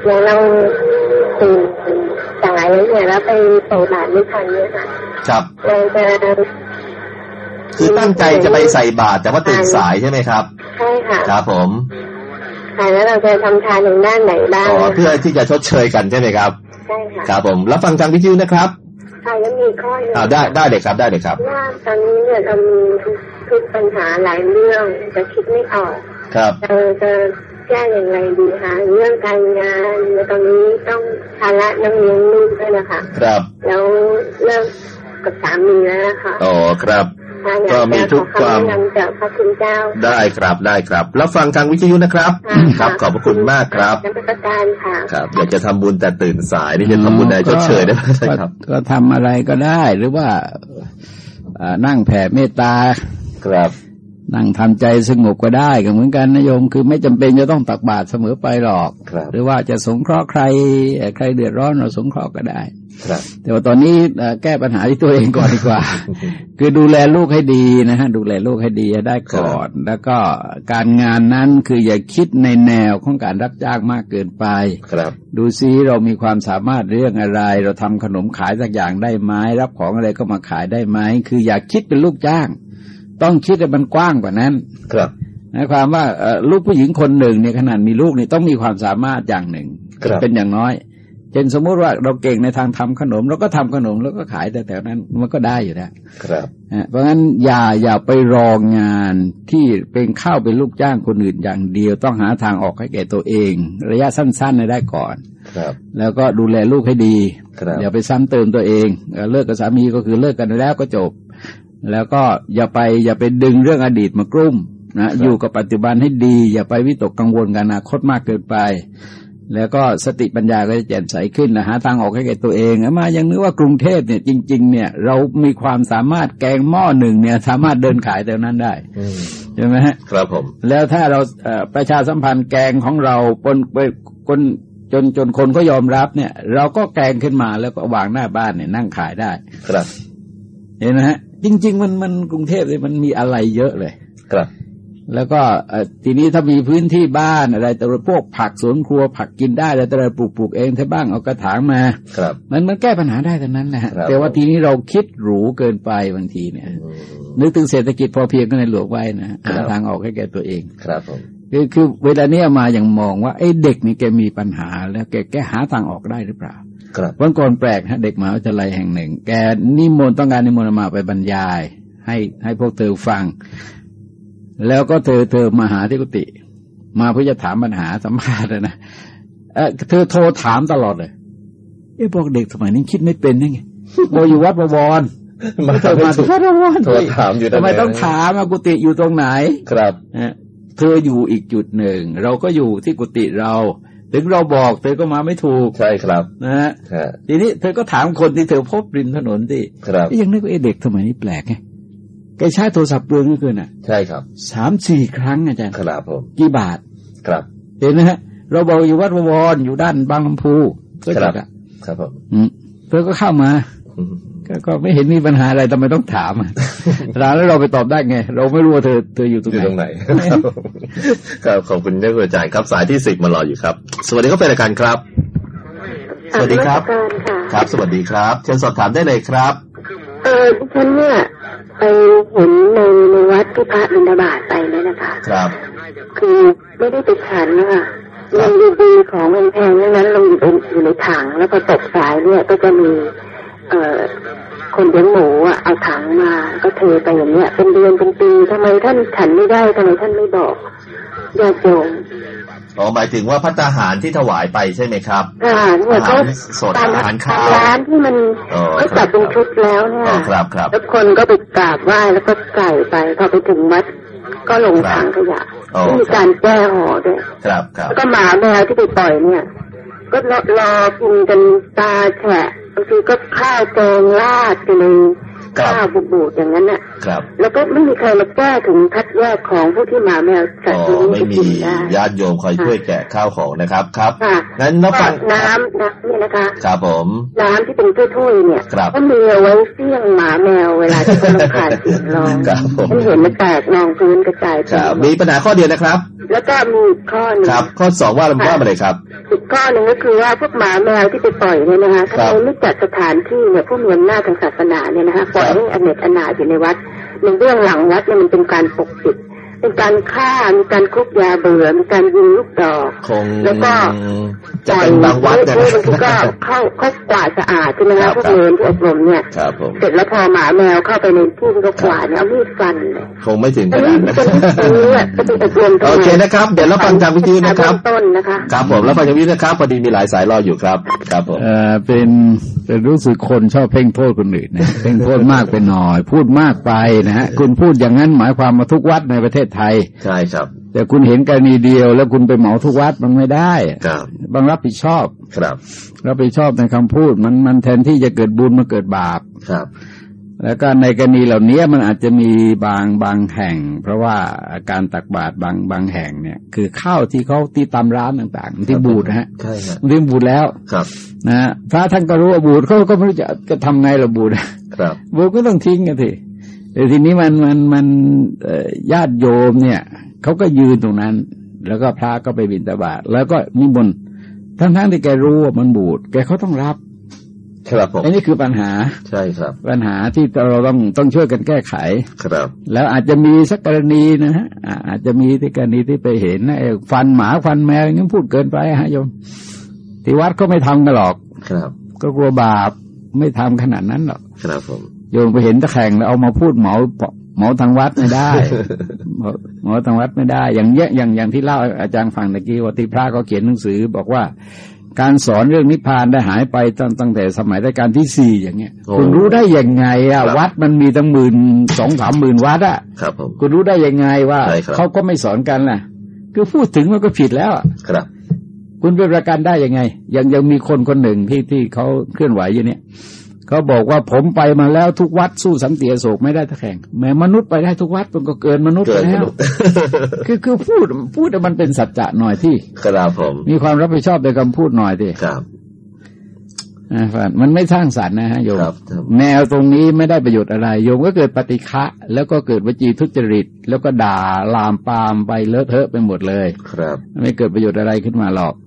อย่างเราตื่นสายเนี่ยแล้วไปใส่บาตรไม่ทันเนี่ยค่ะครับเราจะคือตั้งใจจะไปใส่บาตรแต่ว่าตื่นสายใช่ไหมครับใช่ค่ะครับผมค่ะแล้วเราจะทำทานอย่างด้านไหนบ้างอ๋อเพื่อที่จะชดเชยกันใช่ไหมครับใช่ค่ะครับผมรับฟังทางวิทยุนะครับค่ะแล้วมีข้อหนึงอ่าได้ได้เลยครับได้เลยครับว่าตอนนี้เนี่ยเรามีทุกปัญหาหลายเรื่องจะคิดไม่ออกครับเราจะ แก้อย่างไรดีคะเรื่องการงานแล้วตอนนี้ต้องภาระต้องเลี้ยงลูกด้วยนะคะครับแล้วเลิกกับสามีแล้วนะคะอ๋อครับถ้าอยาก็มีทุกจะขอความคำแนะนำจากพระคุณเจ้า ได้ครับได้ครับ รับฟังทางวิทยุนะครับค่ะครับ ขอบพระคุณมากครับนักประการค่ะครับอยากจะทำบุญแต่ตื่นสายนี่จะทำบุญได้ชดเชยได้ไหมก็ครับ ก็ทำอะไรก็ได้หรือว่าเอ่อนั่งแผ่เมตตาครับ นั่งทำใจสงบก็ได้ก็เหมือนกันนะโยมคือไม่จำเป็นจะต้องตักบาตรเสมอไปหรอกครับหรือว่าจะสงเคราะห์ใครเอ่อใครเดือดร้อนเราสงเคราะห์ก็ได้ครับ แต่ว่าตอนนี้เอ่อแก้ปัญหาที่ตัวเองก่อนดีกว่า คือดูแลลูกให้ดีนะฮะดูแลลูกให้ดีให้ได้ก่อน แล้วก็การงานนั้นคืออย่าคิดในแนวของการรับจ้างมากเกินไปครับ ดูซิเรามีความสามารถเรื่องอะไร เราทำขนมขายสักอย่างได้ไหมรับของอะไรก็มาขายได้ไหมคืออย่าคิดเป็นลูกจ้าง ต้องคิดให้มันกว้างกว่านั้น ครับหมายความว่าเอ่อลูกผู้หญิงคนหนึ่งเนี่ยขนาดมีลูกนี่ต้องมีความสามารถอย่างหนึ่งครับเป็นอย่างน้อยเช่นสมมุติว่าเราเก่งในทางทำขนม เราก็ทำขนมแล้วก็ขายแต่แถวนั้นมันก็ได้อยู่แล้วครับนะเพราะงั้นอย่าอย่าไปรองงานที่เป็นเข้าเป็นลูกจ้างคนอื่นอย่างเดียว ต้องหาทางออกให้แก่ตัวเอง ระยะสั้นๆให้ได้ก่อน ครับ แล้วก็ดูแลลูกให้ดีครับอย่าไปซ้ำเติมตัวเองเอ่อเลิกกับสามีก็คือเลิกกันแล้วก็จบ แล้วก็อย่าไปอย่าไปดึงเรื่องอดีตมากรุ่มนะอยู่กับปัจจุบันให้ดี อย่าไปวิตกกังวลกับอนาคตมากเกินไป แล้วก็สติปัญญาก็จะแจ่มใสขึ้นนะหาทางออกให้แก่ตัวเองเอามายังนึกว่ากรุงเทพเนี่ยจริง ๆ เนี่ยเรามีความสามารถแกงหม้อหนึ่งเนี่ย สามารถเดินขายแต่นั้นได้อืมใช่ไหมฮะครับผม แล้วถ้าเราเอ่อประชาสัมพันธ์แกงของเราปนไปคนจนจนคนก็ยอมรับเนี่ย เราก็แกงขึ้นมาแล้วก็วางหน้าบ้านเนี่ยนั่งขายได้ ครับ เห็นไหมฮะ จริง ๆ มันมันกรุงเทพเนี่ยมันมีอะไรเยอะเลย ครับ แล้วก็เอ่อทีนี้ถ้ามีพื้นที่บ้านอะไร แต่ละพวกผักสวนครัวผักกินได้อะไรแต่ละปลูกปลูกเองถ้าบ้างเอากระถางมา ครับ มันมันแก้ปัญหาได้ทั้งนั้นนะฮะครับแต่ว่าทีนี้เราคิดหรูเกินไปบางทีเนี่ยอืมนึกถึงเศรษฐกิจพอเพียงก็ในหลวงไว้นะครัหาบทางออกให้แก่ตัวเองครับผมคือคือเวลาเนี้ยมาอย่างมองว่าไอ้เด็กนี่แกมีปัญหาแล้วแกแกหาทางออกได้หรือเปล่า ครับวันก่อนแปลกฮะเด็กมหาวิทยาลัยแห่งหนึ่ง แกนิมนต์ต้องการนิมนต์มาไปบรรยาย ให้ให้พวกเธอฟัง แล้วก็เธอเธอมาหาที่กุฏิมาเพื่อจะถามปัญหาสัมภาษณ์นะเออเธอโทรถามตลอดเลยเอ๊ะบอกเด็กสมัยนี้คิดไม่เป็นยังไงบอกอยู่วัดบวรมาเธอมาถูกวัดบวรโทรถามอยู่ทำไมต้องถามอะกุฏิอยู่ตรงไหน ครับนะเธออยู่อีกจุดหนึ่ง เราก็อยู่ที่กุฏิเรา ถึงเราบอก เธอก็มาไม่ถูกใช่ครับนะฮะฮะทีนี้เธอก็ถามคนที่เธอพบริมถนนที่ครับยังนึกว่าเอ๊ะเด็กสมัยนี้แปลกไงแกใช้โทรศัพท์เปลืองเหลือเกินอะ ใช่ครับสามสี่ครั้งอาจารย์ครับผมกี่บาทครับ เห็นไหมฮะ เราบอกอยู่วัดบวรอยู่ด้านบางลำพูก็ครัจับดอะครับผมอืมเธอก็เข้ามาอืม ก็ก็ไม่เห็นมีปัญหาอะไรทำไมต้องถามอะถามแล้วเราไปตอบได้ไง เราไม่รู้ว่าเธอเธออยู่ตรงอยู่ไหนตรงไหนครับขอบคุณท่านอาจารย์ครับสายที่สิบมารออยู่ครับ สวัสดีครับเป็นรายการครับ สวัสดีครับนมัสการค่ะครับ สวัสดีครับ เชิญสอบถามได้เลยครับ เออดิฉันเนี่ยไปเห็นในในวัดที่พระบิณฑบาตไปเนี่ยนะคะ ครับ คือไม่ได้ไปฉันนะคะเงินดีๆของแพงๆทั้งนั้นลงอยู่ในอยู่ในถังแล้วพอตกสายเนี่ยก็จะมีเอ่อ คนเลี้ยงหมูอะเอาถังมา ก็เทไปอย่างเนี้ย เป็นเดือนเป็นปีทำไมท่านฉันไม่ได้ทำไมท่านไม่บอกญาติโยมอ๋อหมายถึงว่าพัตตาหารที่ถวายไปใช่ไหมครับอ่าเนี่ยเขาอาหารสดตามอาหารข้าวตมร้านที่มันอ๋อเขาจัดเป็นชุดแล้วเนี่ยอ๋อครับครับแล้วคนก็ไปกราบไหว้แล้วก็ใส่ไปพอไปถึงวัดก็ลงถังขยะอ๋อไม่มีการแก้ห่อด้วยครับครับแล้วก็หมาแมวที่ไปปล่อยเนี่ย ก็รอรอกินกันตาแฉะบางทีก็ข้าวแกงราดกันในข้าวบูดๆอย่างนั้นน่ะครับ แล้วก็ไม่มีใครมาแก้ถึงคัดแยกของผู้ที่หมาแมวสัตอ๋ว์อชนิดไม่นี้มีกินได้ญาติโยมคอยช่วยแกะข้าวของนะครับครับค่ะงั้นนับฟังน้ำน้ำเนี่ยนะคะครับผม น้ำที่เป็นถ้วยๆเนี่ยครับก็มีเอาไว้เสี่ยงหมาแมวเวลาที่เขาลำคาญเสียงร้องครับผมฉันเห็นมันแตกนองพื้นกระจายไปครับมีปัญหาข้อเดียวนะครับ แล้วก็มีอีกข้อหนึงครับ ข้อสองว่าว่ามาเลยครับอีกข้อหนึ่งก็คือว่าพวกหมาแมวที่ไปปล่อยเนี่ยนะคะครัทำบไมไม่จัดสถานที่เนี่ยผู้มีอำนาจทางศาสนาเนี่ยนะคะปล่อยให้อเนกอนาถอยู่ในวัดในเบื้องหลังวัดเนี่ยมันเป็นการปกปิด เป็นการฆ่ามีการคุกยาเบื่อมีการยิงลูกดอกคงแล้วก็จะเป็นบางวัดนะปล่อยบางทีก็เข้าเข้ากวาดสะอาดใช่ไหมครัคะบพวกครับเนรที่อบรมเนี่ยครับผมเสร็จแล้วพอหมาแมวเข้าไปในที่ที่เขากวาดเนี่ยเอามีดฟันเลยคงไม่ถึงขอันนานี้ดนั้นเป็นอย่างนี้อะจะเป็นอบรมตรงโอไหนเคนะครับ เดี๋ยวเราฟังจากวิทยุนะครับเองต้นนะคะครับผมแล้วฟังจากวิทยุนะครับพอดีมีหลายสายรออยู่ครับ ครับผมเออเป็นเป็นรู้สึกคนชอบเพ่งโทษคนอื่นนะเพ่งโทษมากไปหน่อย พูดมากไปนะฮะคุณพูดอย่างนั้นหมายความมาทุกวัดในประเทศไทย ใช่ครับ แต่คุณเห็นกรณีเดียวแล้วคุณไปเหมาทุกวัดมันไม่ได้ครับบางรับผิดชอบครับรับผิดชอบในคำพูดมันมันแทนที่จะเกิดบุญมาเกิดบาปครับ แล้วก็ในกรณีเหล่านี้มันอาจจะมีบางบางแห่ง เพราะว่าการตักบาตรบางบางแห่งเนี่ย คือข้าวที่เขาที่ตามร้านต่างๆที่บูดนะฮะใช่ครับที่บูดแล้วครับนะฮะพระท่านก็รู้ว่าบูดเขาก็ไม่รู้จะจะทำไงละบูดครับบูดก็ต้องทิ้งกันที แต่ทีนี้มันมันมันเอ่อญาติโยมเนี่ยเขาก็ยืนตรงนั้น แล้วก็พระก็ไปบิณฑบาตแล้วก็นิมนต์ทั้งทั้งๆที่แกรู้ว่ามันบูดแกเขาต้องรับครับผมอันนี้คือปัญหาใช่ครับ ปัญหาที่เราต้องต้องช่วยกันแก้ไขครับ แล้วอาจจะมีสักกรณีนะฮะอ่าอาจจะมีที่กรณีที่ไปเห็นนะไอ้ฟันหมาฟันแมวอย่างนี้พูดเกินไปฮะโยมที่วัดก็ไม่ทำกันหรอกครับ ก็กลัวบาปไม่ทำขนาดนั้นหรอกครับผม โยมไปเห็นตะแข่งแล้วเอามาพูดเหมาเหมาทางวัดไม่ได้เหมาเหมาทางวัดไม่ได้ อย่างเยอะอย่างอย่างที่เล่าอาจารย์ฟังตะกี้ว่าที่พระเขาเขียนหนังสือ บอกว่าการสอนเรื่องนิพพานได้หายไปตั้งตั้งแต่สมัยรัชกาลที่สี่อย่างเงี้ยโอ้คุณรู้ได้ยังไงครัอะบวัดมันมีตั้งหมื่นสองสามหมื่นวัดอะครับผมคุณรู้ได้ยังไงว่าใช่ครับเขาก็ไม่สอนกันล่ะ คือพูดถึงมันก็ผิดแล้วอะครับ คุณเป็นประกันได้ยังไง ยังยังมีคนคนหนึ่งที่ที่เขาเคลื่อนไหวอยู่เนี่ย เขาบอกว่าผมไปมาแล้วทุกวัดสู้สันติอโศกไม่ได้ตะแข่งแม้มนุษย์ไปได้ทุกวัดมันก็เกินมนุษย์เกิไปนแล้วมนุษย์คือคือพูดพูดให้มันเป็นสัจจะหน่อยที่ครับผม มีความรับผิดชอบในคำพูดหน่อยที่ครับอ่ามันไม่สร้างสรรค์นะฮะโยมครับครับแนวตรงนี้ไม่ได้ประโยชน์อะไรโยมก็เกิดปฏิฆะแล้วก็เกิดวจีทุจริต แล้วก็ด่าลามปามไปเลอะเทอะไปหมดเลย ครับ ไม่เกิดประโยชน์อะไรขึ้นมาหรอกยังหมา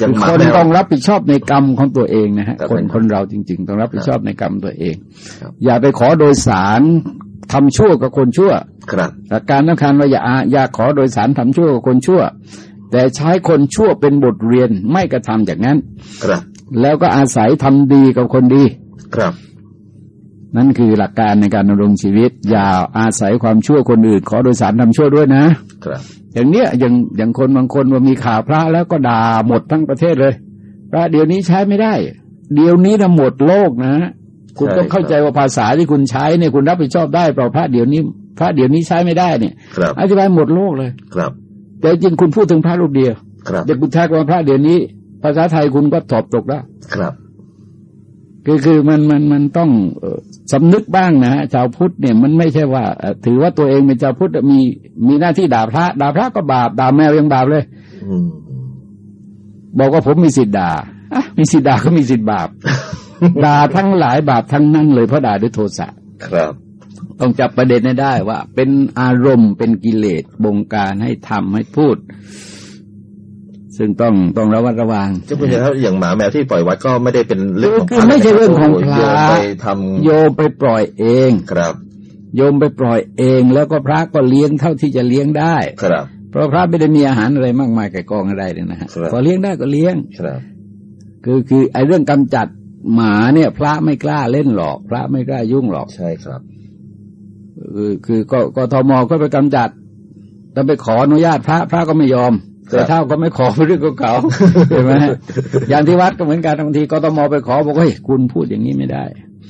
คนแมวต้องรับผิดชอบในกรรมของตัวเองนะฮะครับคนคนเราจริง ๆ ต้องรับผิดชอบในกรรมตัวเองครับอย่าไปขอโดยสารทำชั่วกับคนชั่ว ครับหลักการสำคัญว่าอย่าอย่าขอโดยสารทำชั่วกับคนชั่ว แต่ใช้คนชั่วเป็นบทเรียนไม่กระทำอย่างนั้น ครับ แล้วก็อาศัยทำดีกับคนดี ครับ นั่นคือหลักการในการดำรงชีวิต อย่าอาศัยความชั่วคนอื่น ขอโดยสารทำชั่วด้วยนะครับ อย่างเนี้ยอย่างอย่างคนบางคนว่ามีข่าวพระแล้วก็ด่าหมดทั้งประเทศเลยพระเดี๋ยวนี้ใช้ไม่ได้ เดี๋ยวนี้นะหมดโลกนะคุณใช่ต้องเข้าใจว่าภาษาที่คุณใช้เนี่ยคุณรับผิดชอบได้เปล่าพระเดี๋ยวนี้ พระเดี๋ยวนี้ใช้ไม่ได้เนี่ยครับอธิบายหมดโลกเลยครับ แต่จริงคุณพูดถึงพระรูปเดียวครับเด็กคุณแท็กว่าพระเดี๋ยวนี้ ภาษาไทยคุณก็ตอบตกแล้วครับ คือคือมันมันมันต้องเอ่อสำนึกบ้างนะฮะชาวพุทธเนี่ยมันไม่ใช่ว่าเอ่อถือว่าตัวเองเป็นชาวพุทธมีมีหน้าที่ด่าพระ ด่าพระก็บาปด่าแมวยังบาปเลยอืมบอกว่าผมมีสิทธิ์ด่าอะมีสิทธิ์ด่าก็มีสิทธิ์บาปด่าทั้งหลายบาปทั้งนั้นเลยเพราะด่าด้วยโทสะครับ ต้องจับประเด็นให้ได้ว่า เป็นอารมณ์เป็นกิเลสบงการให้ทำให้พูด ซึ่งต้องต้องระวัดระวังเจ้าคุณจะถ้าอย่างหมาแมวที่ปล่อยวัดก็ไม่ได้เป็นเรื่องของคือคือไม่ใช่เรื่องของพระโยมไปทำโยมไปปล่อยเองครับ โยมไปปล่อยเอง แล้วก็พระก็เลี้ยงเท่าที่จะเลี้ยงได้ครับ เพราะพระไม่ได้มีอาหารอะไรมากมายแก่กองอะไรเลยนะฮะครับพอเลี้ยงได้ก็เลี้ยงครับ คือคือไอ้เรื่องกำจัดหมาเนี่ย พระไม่กล้าเล่นหรอก พระไม่กล้ายุ่งหรอกใช่ครับ คือคือก็กทมก็ไปกำจัดแต่ไปขออนุญาตพระพระก็ไม่ยอมครับ แต่เท่าก็ไม่ขอเรื่องของเขาเห็นไหมฮะอย่างที่วัดก็เหมือนกันบางทีกทมไปขอบอกว่าเฮ้ยคุณพูดอย่างนี้ไม่ได้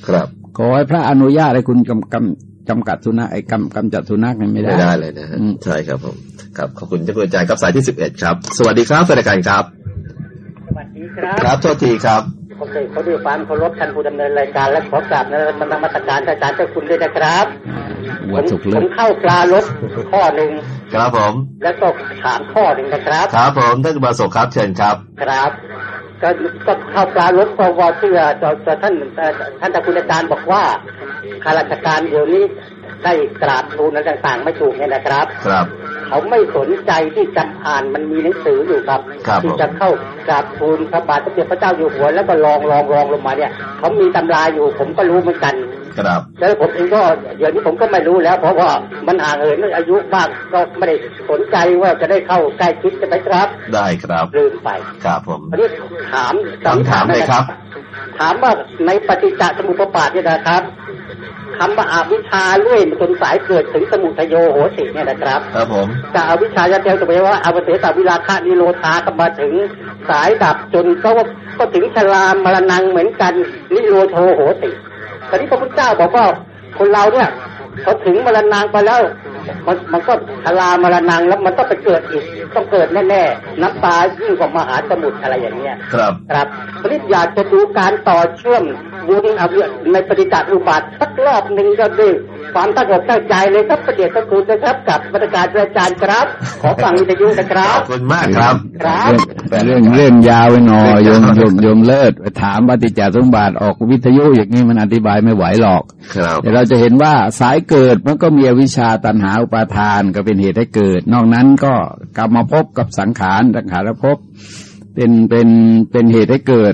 ครับ ขอให้พระอนุญาตให้คุณกำกำจำกัดสุนัขไอ้กำกำจัดสุนัขเนี่ยไม่ได้ไม่ได้เลยนะฮะอืมใช่ครับผมครับขอบคุณเจ้าคุณอาจารย์ครับสายที่สิบเอ็ดครับ สวัสดีครับแฟนรายการครับ สวัสดีครับ ครับโทษทีครับ ผมเคยเขาด้วยความเคารพท่านผู้ดำเนินรายการและขอกราบในนมัสการอาจารย์เจ้าคุณด้วยนะครับวัดสุกผเลิมกเข้าปลาลดข้อหนึ่งครับผม แล้วก็ถามข้อหนึ่งนะครับ ครับผมท่านจุบาโสครับเชิญครับ ครับ ก็ก็เข้าปลาลดเพราะว่าเชื่อจะจะท่านเอ่อท่านตะคุณอาจารย์บอกว่าข้าราชการเดี๋ยวนี้ได้กราบทูลอะไรต่างๆ ไม่ถูกเนี่ยนะครับ ครับ เขาไม่สนใจที่จะอ่านมันมีหนังสืออยู่ครับครับที่จะเข้ากราบทูลพระบาทสมเด็จพระเจ้าอยู่หัวแล้วก็ลองลองลองลงมาเนี่ย เขามีตำราอยู่ผมก็รู้เหมือนกัน ครับแล้วผมเองก็เดี๋ยวนี้ผมก็ไม่รู้แล้ว เพราะว่ามันห่างเหินอายุมากก็ไม่ได้สนใจว่าจะได้เข้าใกล้ชิดจะไหมครับ ได้ครับลืมไปครับผมอันนี้ถามคำถามเลยครับ ถามว่าในปฏิจจสมุปบาทเนี่ยนะครับคำว่าอาวิชชาเลื่อยจนสายเกิดถึงสมุทโยโหติเนี่ยนะครับครับผมจากอวิชชาจะเทวจะไปว่าอวเสสวิราคะนิโรธาก็มาถึงสายดับจนก็ก็ถึงชรามรณังเหมือนกันนิโรโทโหติ ตอนนี้พระพุทธเจ้าบอกว่าคนเราเนี่ยเขาถึงมรณังไปแล้ว มันมันก็ชรามรณังแล้วมันก็ไปเกิดอีกต้องเกิดแน่ๆน้ำตายิ่งกว่ามหาสมุทรอะไรอย่างเงี้ยครับครับทีนี้อยากจะดูการต่อเชื่อมบุญอวิในปฏิจจสมุปบาทสักรอบหนึ่งก็ดีความตั้งอกตั้งใจเลยครับประเดี๋ยวพระคุณนะครับ กับบรรยากาศอาจารย์ครับ ขอฟังวิทยุนะครัขบอบคุณมากครับครับเรื่องเรื่องยาวไปหน่อยโยมโยมโยมเลิศไปถามปฏิจจสมบาทออกวิทยุอย่างนี้มันอธิบายไม่ไหวหรอกครับแต่เราจะเห็นว่าสายเกิดมันก็มีอวิชชาตันหาอุปาทานก็เป็นเหตุให้เกิด นอกนั้นก็กรรมภพกับสังขารสังขารภพเป็นเป็นเป็นเหตุให้เกิด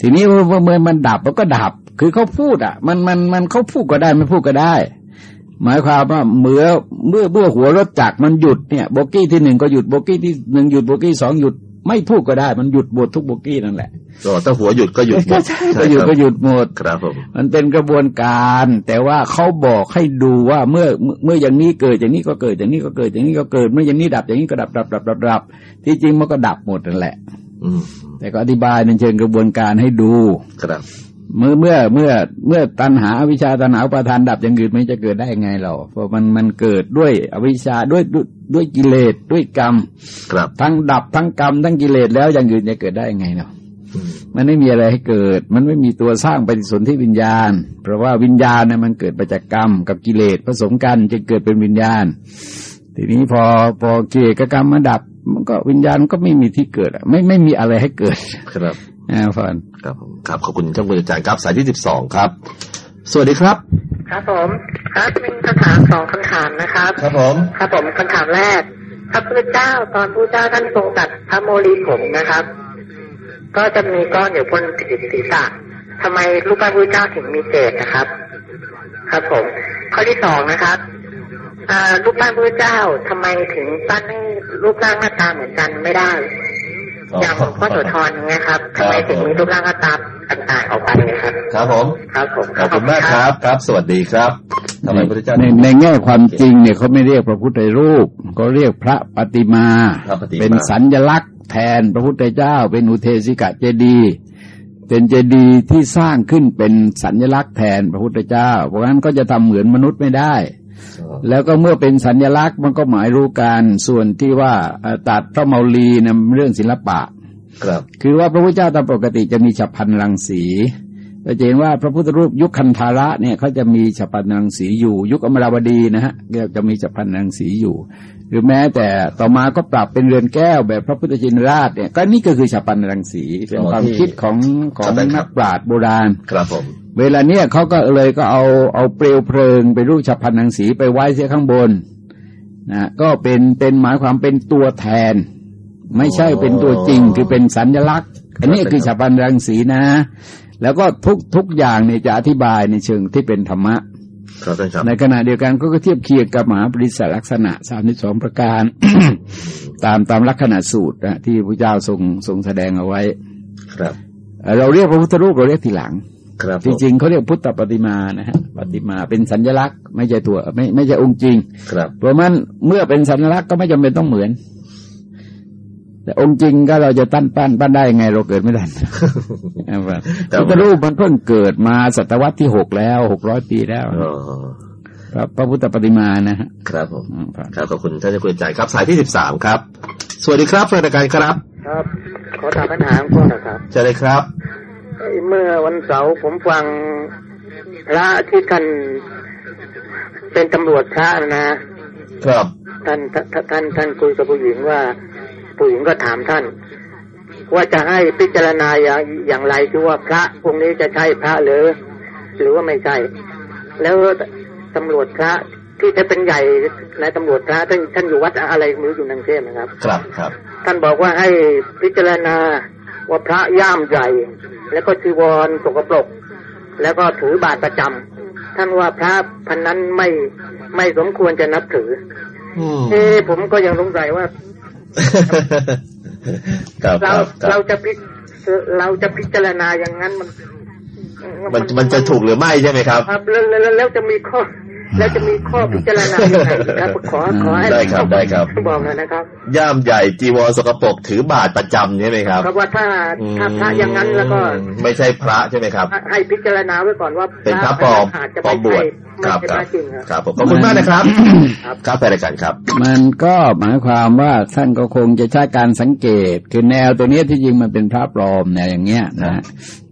ทีนี้เมื่อเมื่อมันดับมันก็ดับ คือเขาพูดอะ มันมันมันเขาพูดก็ได้ไม่พูดก็ได้ หมายความว่าเมื่อเมื่อเมื่อหัวรถจักรมันหยุดเนี่ยโบกี้ที่หนึ่งก็หยุดโบกี้ที่หนึ่งหยุดโบกี้สองหยุด ไม่พูดก็ได้ มันหยุดหมดทุกโบกี้นั่นแหละก็ถ้าหัวหยุดก็หยุดหมดใช่ก็หยุดครับก็หยุดหมดครับผมมันเป็นกระบวนการ แต่ว่าเขาบอกให้ดูว่าเมื่อเมื่อเมื่ออย่างนี้เกิดอย่างนี้ก็เกิดอย่างนี้ก็เกิดอย่างนี้ก็เกิด เมื่ออย่างนี้ดับอย่างนี้ก็ดับดับดับดับดับที่จริงมันก็ดับหมดนั่นแหละอืมแต่ก็อธิบายในเชิงกระบวนการให้ดูครับ เมื่อเมื่อเมื่อเมื่อตัณหาอวิชชาตัณหาอุปาทานดับอย่างอื่นมันจะเกิดได้ยังไงเราเพราะมันมันเกิดด้วยอวิชชาด้วยด้วยด้วยกิเลสด้วยกรรม ครับทั้งดับทั้งกรรมทั้งกิเลสแล้วอย่างอื่นจะเกิดได้ยังไงเนาะอืมมันไม่มีอะไรให้เกิด มันไม่มีตัวสร้างปฏิสนธิวิญญาณ เพราะว่าวิญญาณเนี่ยมันเกิดมาจากกรรม กับกิเลสผสมกันจึงเกิดเป็นวิญญาณ ทีนี้พอพอกิเลสกับกรรมมาดับ มันก็วิญญาณก็ไม่มีที่เกิดอะไม่ไม่มีอะไรให้เกิดครับ นะฟอนครับผมครับขอบคุณท่านผู้อาจารย์ครับสายที่สิบสองครับ สวัสดีครับ ครับผมครับมีคำถามสองคำถามนะครับ ครับผม ครับผมคำถามแรกพระพุทธเจ้าตอนพระพุทธเจ้าท่านทรงตัดพระโมลีผมนะครับ ก็จะมีก้อนอยู่บนศีรษะทำไมรูปปั้นพระพุทธเจ้าถึงมีเศษนะครับ ครับผม ข้อที่สองนะครับอ่ารูปปั้นพระพุทธเจ้าทำไมถึงปั้นให้รูปร่างหน้าตาเหมือนกันไม่ได้ อ๋ออย่างหลวงพ่อโสธรอย่างเงี้ยครับครับทำไมถึงมีรูปร่างหน้าตาต่างๆออกไปนะครับ ครับผมครับผมขอบคุณมากครับครับ สวัสดีครับทำไมพระพุทธเจ้าในในแง่ความจริงเนี่ยเขาไม่เรียกพระพุทธรูปเขาเรียกพระปฏิมาพระปฏิมาเป็นสัญลักษณ์แทนพระพุทธเจ้า เป็นอุเทสิกะเจดีย์เป็นเจดีย์ที่สร้างขึ้นเป็นสัญลักษณ์แทนพระพุทธเจ้า เพราะงั้นก็จะทำเหมือนมนุษย์ไม่ได้ แล้วก็เมื่อเป็นสัญลักษณ์มันก็หมายรู้กันส่วนที่ว่าเอ่อตัดพระเมาลีนะเรื่องศิลปะครับ คือว่าพระพุทธเจ้าตามปกติจะมีฉับพลันรังสีเราจะเห็นว่าพระพุทธรูปยุคคันธาระเนี่ยเขาจะมีฉับพลันรังสีอยู่ ยุคอมราวดีนะฮะก็จะมีฉับพลันรังสีอยู่ หรือแม้แต่ต่อมาก็ปรับเป็นเรือนแก้วแบบพระพุทธชินราชเนี่ยก็นี่ก็คือฉับพลันรังสีเป็นความคิดของของนักปราชญ์โบราณครับผม เวลาเนี้ยเขาก็เลยก็เอาเอาเปลวเพลิงไปรูปฉับพลันรังสีไปไว้เสียข้างบนนะก็เป็นเป็นหมายความเป็นตัวแทน ไม่ใช่เป็นตัวจริงคือเป็นสัญลักษณ์ อันนี้คือฉับพลันรังสีนะ แล้วก็ทุกทุกอย่างเนี่ยจะอธิบายในเชิงที่เป็นธรรมะครับท่านครับในขณะเดียวกันก็เทียบเคียงกับมหาปริศลักษณะสามสองประการ ตามตามลักษณะสูตรนะที่พระเจ้าทรงทรงแสดงเอาไว้ ครับเอ่อเราเรียกพระพุทธรูปเราเรียกทีหลัง ครับจริงๆเขาเรียกพุทธปฏิมานะฮะปฏิมาเป็นสัญลักษณ์ ไม่ใช่ตัวไม่ไม่ใช่องค์จริง ครับเพราะมันเมื่อเป็นสัญลักษณ์ก็ไม่จำเป็นต้องเหมือน แต่องค์จริงก็เราจะตั้นปั้นปั้นได้ยังไงเราเกิดไม่ทันพุทธรูปมันเพิ่งเกิดมาศตวรรษที่หกแล้วหกร้อยปีแล้วอ๋อพระพระพุทธปฏิมานะฮะครับผมอืมครับครับขอบคุณท่านเจ้าคุณใจครับสายที่สิบสามครับ สวัสดีครับรายการครับ ครับ ขอถามปัญหาของพ่อนะครับเชิญเลยครับ เอ้ยเมื่อวันเสาร์ผมฟังพระที่ท่านเป็นตำรวจพระนะครับท่านท่านท่านท่านคุยกับผู้หญิงว่า ผู้หญิงก็ถามท่าน ว่าจะให้พิจารณาอย่างอย่างไรคือว่าพระองค์นี้จะใช่พระหรือ หรือว่าไม่ใช่ แล้วตำรวจพระที่จะเป็นใหญ่ในตำรวจพระท่านท่านอยู่วัดอะไรไมืออยู่นังเทพนะครับ ครับครับ ท่านบอกว่าให้พิจารณา ว่าพระย่ามใหญ่ แล้วก็จีวรสกปรก แล้วก็ถือบาตรประจำท่านว่าพระพันนั้นไม่ไม่สมควรจะนับถืออืมเอ๊ะผมก็ยังสงสัยว่าครับคเรารับคเรารับจะพิเราจะพิจารณาอย่างนั้นมัน มันมันจะถูกหรือไม่ใช่ไหมครับ ครับแล้วแล้วแล้วจะมีข้อ แล้วจะมีข้อพิจารณาอย่างไรครับขอขอให้ได้ครับได้ครับบอกหน่อยนะครับ ย่ามใหญ่จีวรสกปรกถือบาทประจำใช่ไหมครับเพราะว่าถ้าถ้าพระอย่างนั้นแล้วก็ ไม่ใช่พระใช่ไหมครับ ให้พิจารณาไว้ก่อนว่าเป็นพระปลอมอาจจะปลอไม่มบวใช่ชไม่ ครับใช่คพรับระจริงครับครับผมขอบคุณมากนะครับครับ ครับไปรายการครับ มันก็หมายความว่าท่านก็คงจะใช้การสังเกต คือแนวตัวเนี้ยที่จริงมันเป็นพระปลอมแนวอย่างเงี้ยนะฮะ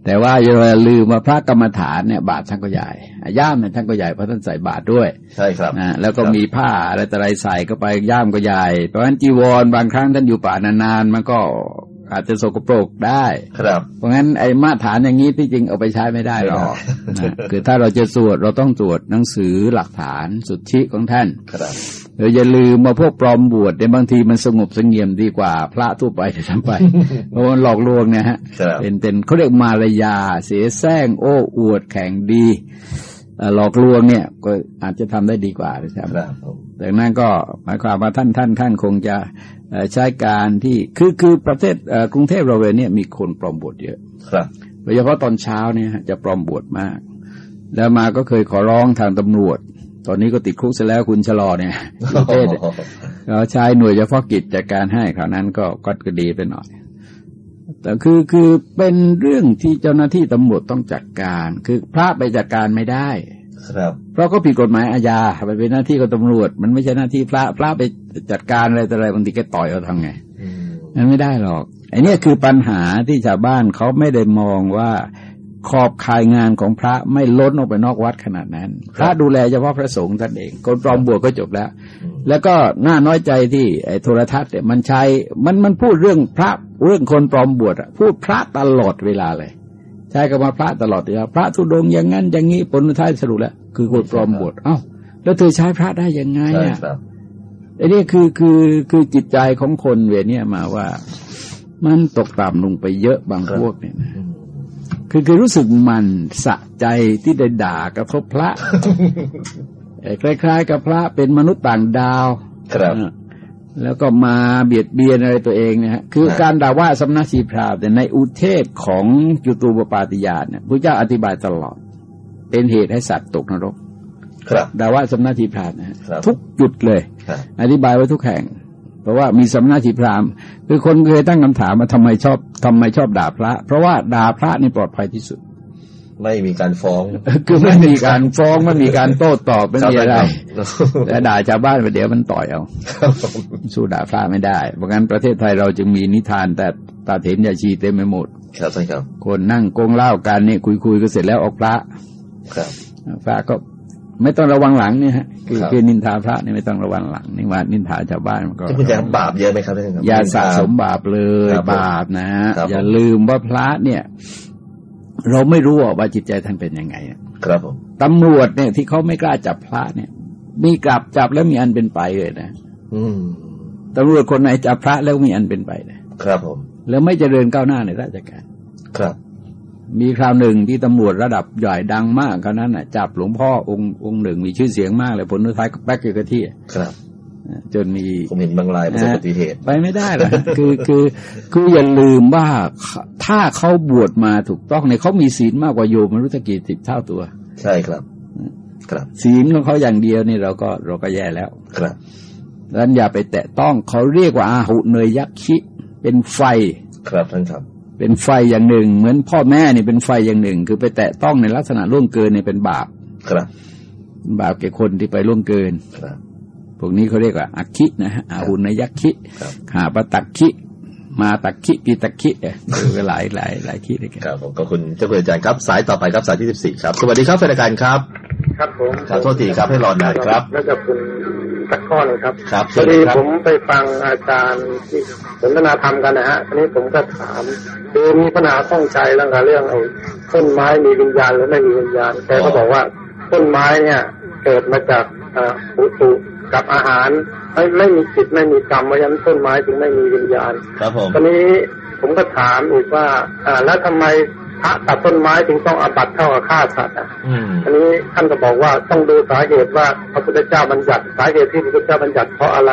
แต่ว่าอย่าลืมว่าพระกรรมฐานเนี่ยบาทท่านก็ใหญ่อะย่ามเนี่ยท่านก็ใหญ่เพราะท่านใส่บาทด้วย ใช่ครับนะแล้วก็มีผ้าอะไรต่ออะไรใส่เข้าไปย่ามก็ใหญ่เพราะฉะนั้นจีวรบางครั้งท่านอยู่ป่านานๆมันก็ อาจจะสกปรกได้ ครับ เพราะงั้นไอ้มาตรฐานอย่างนี้ที่จริงเอาไปใช้ไม่ได้หรอกไม่ได้นะคือถ้าเราจะสวดเราต้องสวดหนังสือหลักฐานสุทธิของท่าน ครับเดี๋ยวอย่าลืมมาพวกปลอมบวชเนี่ยบางทีมันสงบเสงี่ยมดีกว่า พระทั่วไปจะทำไปเพราะมันหลอกลวงเนี่ยฮะครับเป็นเป็นเขาเรียกมารยา เสียแซงโอ้อวดแข่งดีเอ่อ หลอกลวงเนี่ยก็อาจจะทำได้ดีกว่านะครับครับผมดังนั้นก็หมายความว่าท่านท่านท่านคงจะเอ่อใช้การที่คือคือประเทศเอ่อกรุงเทพเราเลยเนี่ยมีคนปลอมบวชเยอะครับโดยเฉพาะตอนเช้าเนี่ยฮะจะปลอมบวชมาก แล้วมาก็เคยขอร้องทางตำรวจ ตอนนี้ก็ติดคุกเสียแล้วคุณชะลอเนี่ยประเทศเนี่ยเราใช้หน่วยเฉพาะกิจจัดการให้คราวนั้นก็ก็ก็ดีไปหน่อย แต่คือคือเป็นเรื่องที่เจ้าหน้าที่ตำรวจต้องจัดการ คือพระไปจัดการไม่ได้ครับเพราะก็ผิดกฎหมายอาญาไปเป็นหน้าที่ของตำรวจ มันไม่ใช่หน้าที่พระพระไปจัดการอะไรแต่อะไรบางทีแกต่อยเอาทำไงอืมมันไม่ได้หรอกไอ้เนี่ยคือปัญหาที่ชาวบ้านเขาไม่ได้มองว่า ขอบคายงานของพระไม่ล้นออกไปนอกวัดขนาดนั้น พระดูแลเฉพาะพระสงฆ์ท่านเองคนปลอมบวชก็จบแล้ว แล้วก็น่าน้อยใจที่ไอ้โทรทัศน์เนี่ยมันใช้มันมันพูดเรื่องพระเรื่องคนปลอมบวชอะพูดพระตลอดเวลาเลย ใช้คำว่าพระตลอดเวลาพระทุดงค์อย่างนั้นอย่างนี้ผลท้ายสรุปแล้วคือคนปลอมบวชเอ้า แล้วเธอใช้พระได้ยังไงใช่อะครับไอ้นี่คือคือคือจิตใจของคนเวรเนี่ยมาว่า มันตกต่ำลงไปเยอะบางครับพวกเนี่ยนะ คือคือรู้สึกมันสะใจที่ได้ด่ากระทบพระเอ่อคล้ายๆ กับพระเป็นมนุษย์ต่างดาว ครับเออแล้วก็มาเบียดเบียนอะไรตัวเองนะฮะคือครับการด่าว่าสำนักชีพราหมณ์แต่ยในอุเทศของจุตูปปาติญาณเนี่ยพระเจ้าอธิบายตลอด เป็นเหตุให้สัตว์ตกนรก ครับด่าว่าสำนักชีพราหมณ์นะฮะครับทุกจุดเลยครับอธิบายไว้ทุกแห่ง เพราะว่ามีสำนักชีพราหมณ์คือคนเคยตั้งคำถามว่าทำไมชอบทำไมชอบด่าพระ เพราะว่าด่าพระนี่ปลอดภัยที่สุด ไม่มีการฟ้อง คือไม่มีการฟ้องไม่มีการโต้ตอบไม่มีอะไรครับแต่ด่าชาวบ้านไปเดี๋ยวมันต่อยเอาครับผมสู้ด่าพระไม่ได้เพราะงั้นประเทศไทยเราจึงมีนิทานแต่ตาเถนยาชีเต็มไปหมดครับท่านครับ คนนั่งโกงเหล้ากันนี่คุยคุยๆก็เสร็จแล้วออกพระ ครับพระก็ ไม่ต้องระวังหลังเนี่ยฮะคือครับคือนินทาพระนี่ไม่ต้องระวังหลังนี่ว่านินทาชาวบ้านมันก็ที่คุณแจบาปเยอะไหมครับท่านครับอย่าสะสมบาปเลยครับผมบาปนะฮะครับผมอย่าลืมว่าพระเนี่ย เราไม่รู้ว่าจิตใจท่านเป็นยังไงครับผมตำรวจเนี่ยที่เขาไม่กล้าจับพระเนี่ย มีกลับจับแล้วมีอันเป็นไปเลยนะอืมตำรวจคนไหนจับพระแล้วมีอันเป็นไปนะครับผมแล้วไม่เจริญก้าวหน้าในราชการ ครับ มีคราวหนึ่งที่ตำรวจระดับใหญ่ดังมากคราวนั้นน่ะจับหลวงพ่อองค์องค์หนึ่งมีชื่อเสียงมากเลยผลสุดท้ายก็แป๊กอยู่กับที่ครับจนมีผมเห็นบางรายประสบอุบัติเหตุไปไม่ได้หรอกฮะคือคือคืออย่าลืมว่าถ้าเขาบวชมาถูกต้องเนี่ยเขามีศีลมากกว่าโยมมรุษกี่สิบเท่าตัว ใช่ครับ ครับศีลของเขาอย่างเดียวนี่เราก็เราก็แย่แล้ว ครับดังนั้นอย่าไปแตะต้องเขาเรียกว่าอาหุเนยยักษิเป็นไฟ ครับท่านครับ เป็นไฟอย่างหนึ่ง เหมือนพ่อแม่นี่เป็นไฟอย่างหนึ่ง คือไปแตะต้องในลักษณะล่วงเกินเนี่ยเป็นบาปครับบาปแก่คนที่ไปล่วงเกินครับพวกนี้เขาเรียกว่าอักขินะฮะอาหุนยักษิครับหาปตักขิมาตักขิปีตักขิเนี่ยคือหลายหลายหลายขิด้วยกันครับผมขอบคุณเจ้าคุณอาจารย์ครับ สายต่อไปครับสายที่สิบสี่ครับ สวัสดีครับแฟนรายการครับ ครับผมครับโทษทีครับให้รอนานครับแล้วกับคุณ สักข้อหนึงครับครับพอดีเชิญครับผมไปฟังอาจารย์ที่สนทนาธรรมกันนะฮะทีนี้ผมก็ถามคือมีปัญหาข้องใจเรื่องกับเรื่องไอ้ต้นไม้มีวิญญาณหรือไม่มีวิญญาณแกก็บอกว่าต้นไม้เนี่ยเกิดมาจากเอ่ออุตุกับอาหาร ไม่ไม่มีจิตไม่มีกรรมเพราะฉะนั้นต้นไม้จึงไม่มีวิญญาณ ครับผมตอนนี้ผมก็ถามอีกว่า อ่าแล้วทำไม พระตัดต้นไม้จึงต้องอาบัตเท่ากับฆ่าสัตว์อะอืมอันนี้ท่านก็บอกว่าต้องดูสาเหตุว่าพระพุทธเจ้าบัญญัติสาเหตุที่พระพุทธเจ้าบัญญัติเพราะอะไร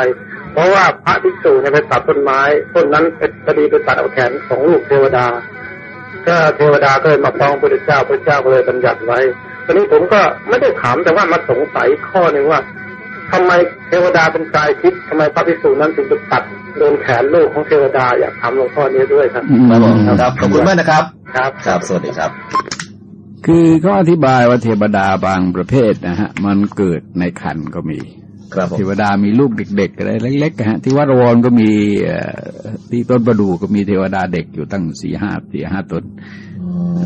เพราะว่าพระภิกษุเนี่ยไปตัดต้นไม้ต้นนั้นเป็นคดีไปตัดเอาแขนของลูกเทวดา ก็เทวดาก็เลยมาฟ้องพระพุทธเจ้าพระเจ้าก็เลยบัญญัติไว้ตอนนี้ผมก็ไม่ได้ถามแต่ว่ามาสงสัยข้อหนึ่งว่าทำไมเทวดาเป็นกายทิพย์ทำไมพระภิกษุนั้นถึงไปตัดโดนแขนลูกของเทวดาอยากถามหลวงพ่อนี้ด้วยครับครับผมครับขอบคุณมากนะครับ ครับ ครับ สวัสดีครับ คือเขาอธิบายว่าเทวดาบางประเภทนะฮะ มันเกิดในคันก็มี ครับผมเทวดามีลูกเด็กๆอะไรเล็กๆนะฮะ ที่วัดรวนก็มีเอ่อที่ต้นประดู่ก็มีเทวดาเด็กอยู่ตั้งสี่ห้าสี่ห้าตน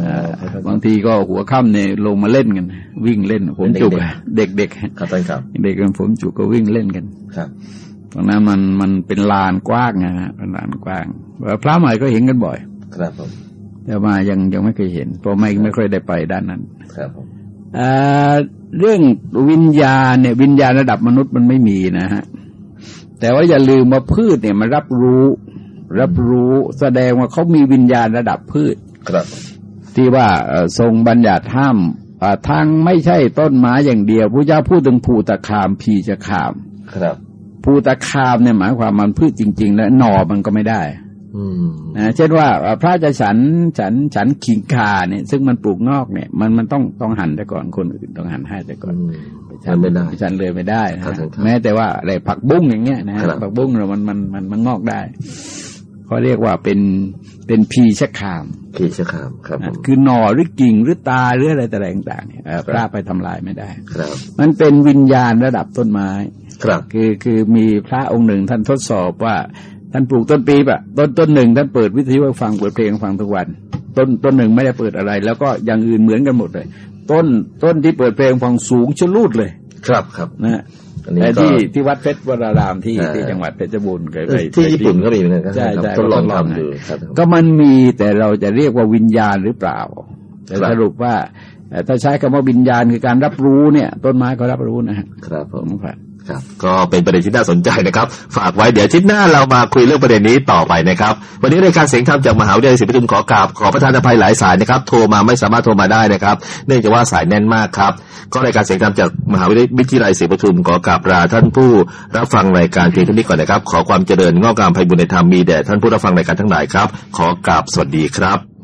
เอ่อบางทีก็หัวค่ำเนี่ยลงมาเล่นกัน วิ่งเล่น ผมจุกอะเด็กๆฮะครับท่านครับ เด็กกันผมจุกก็วิ่งเล่นกันครับตรงนั้นมันมันเป็นลานกว้างนะฮะเป็นลานกว้างพระใหม่ก็เห็นกันบ่อย ครับผม แต่มายังยังไม่เคยเห็น เพราะไม่ไม่ค่อยได้ไปด้านนั้น ครับผมเอ่อเรื่องวิญญาณเนี่ย วิญญาณระดับมนุษย์มันไม่มีนะฮะ แต่ว่าอย่าลืมว่าพืชเนี่ยมันรับรู้ รับรู้แสดงว่าเขามีวิญญาณระดับพืช ครับ ที่ว่าเอ่อทรงบัญญัติห้ามอ่าทางไม่ใช่ต้นไม้อย่างเดียวพระเจ้าพูดถึงภูตะคามพีจะคาม ครับภูตะคามเนี่ยหมายความมันพืชจริง ๆ แล้วหน่อมันก็ไม่ได้อืม นะเช่นว่าเอ่อพระจะฉันฉันฉันขิงคาเนี่ย ซึ่งมันปลูกนอกเนี่ย มันมันต้องต้องหั่นแต่ก่อนคนอื่นต้องหั่นให้แต่ก่อนอืมทำไม่ได้ฉันเลยไม่ได้นะครัฮะบครับแม้แต่ว่าอะไรผักบุ้งอย่างเงี้ยนะฮะครับผักบุ้งเรามันมันมันมันงอกได้เขาเรียกว่าเป็นเป็นพีชะคามขีชะขามครับผมคือหน่อหรือกิ่งหรือตาหรืออะไรแต่อะไรต่างๆเนี่ยเอ่อพระไปทำลายไม่ได้ ครับ มันเป็นวิญญาณระดับต้นไม้ ครับ คือคือมีพระองค์หนึ่งท่านทดสอบว่า ท่านปลูกต้นปีบอะต้นต้นหนึ่งท่านเปิดวิทยุให้ฟังเปิดเพลงให้ฟังทุกวัน ต้นต้นหนึ่งไม่ได้เปิดอะไร แล้วก็อย่างอื่นเหมือนกันหมดเลย ต้นต้นที่เปิดเพลงฟังสูงชะลูดเลย ครับครับนะฮะอันนี้แต่ก็ที่ที่วัดเพชรวรารามที่อ่าที่จังหวัดเพชรบูรณ์เคยไปที่ญี่ปุ่นก็มีเหมือนกันครับใช่ใช่ทดลองก็ทำดูครับก็มันมีแต่เราจะเรียกว่าวิญญาณหรือเปล่าแต่ครับสรุปว่าเอ่อถ้าใช้คำว่าวิญญาณคือการรับรู้เนี่ย ต้นไม้ก็รับรู้นะฮะครับผมครับ ครับก็เป็นประเด็นที่น่าสนใจนะครับ ฝากไว้เดี๋ยวอาทิตย์หน้าเรามาคุยเรื่องประเด็นนี้ต่อไปนะครับ วันนี้รายการเสียงธรรมจากมหาวิทยาลัยศรีปทุมขอกราบขอประทานอภัยหลายสายนะครับ โทรมาไม่สามารถโทรมาได้นะครับ เนื่องจากว่าสายแน่นมากครับ ก็รายการเสียงธรรมจากมหาวิทยาลัยศรีปทุมขอกราบลาท่านผู้รับฟังรายการเพียงเท่านี้ก่อนนะครับ ขอความเจริญงอกงามไพบุญในธรรมมีแด่ท่านผู้รับฟังรายการทั้งหลายครับ ขอกราบสวัสดีครับ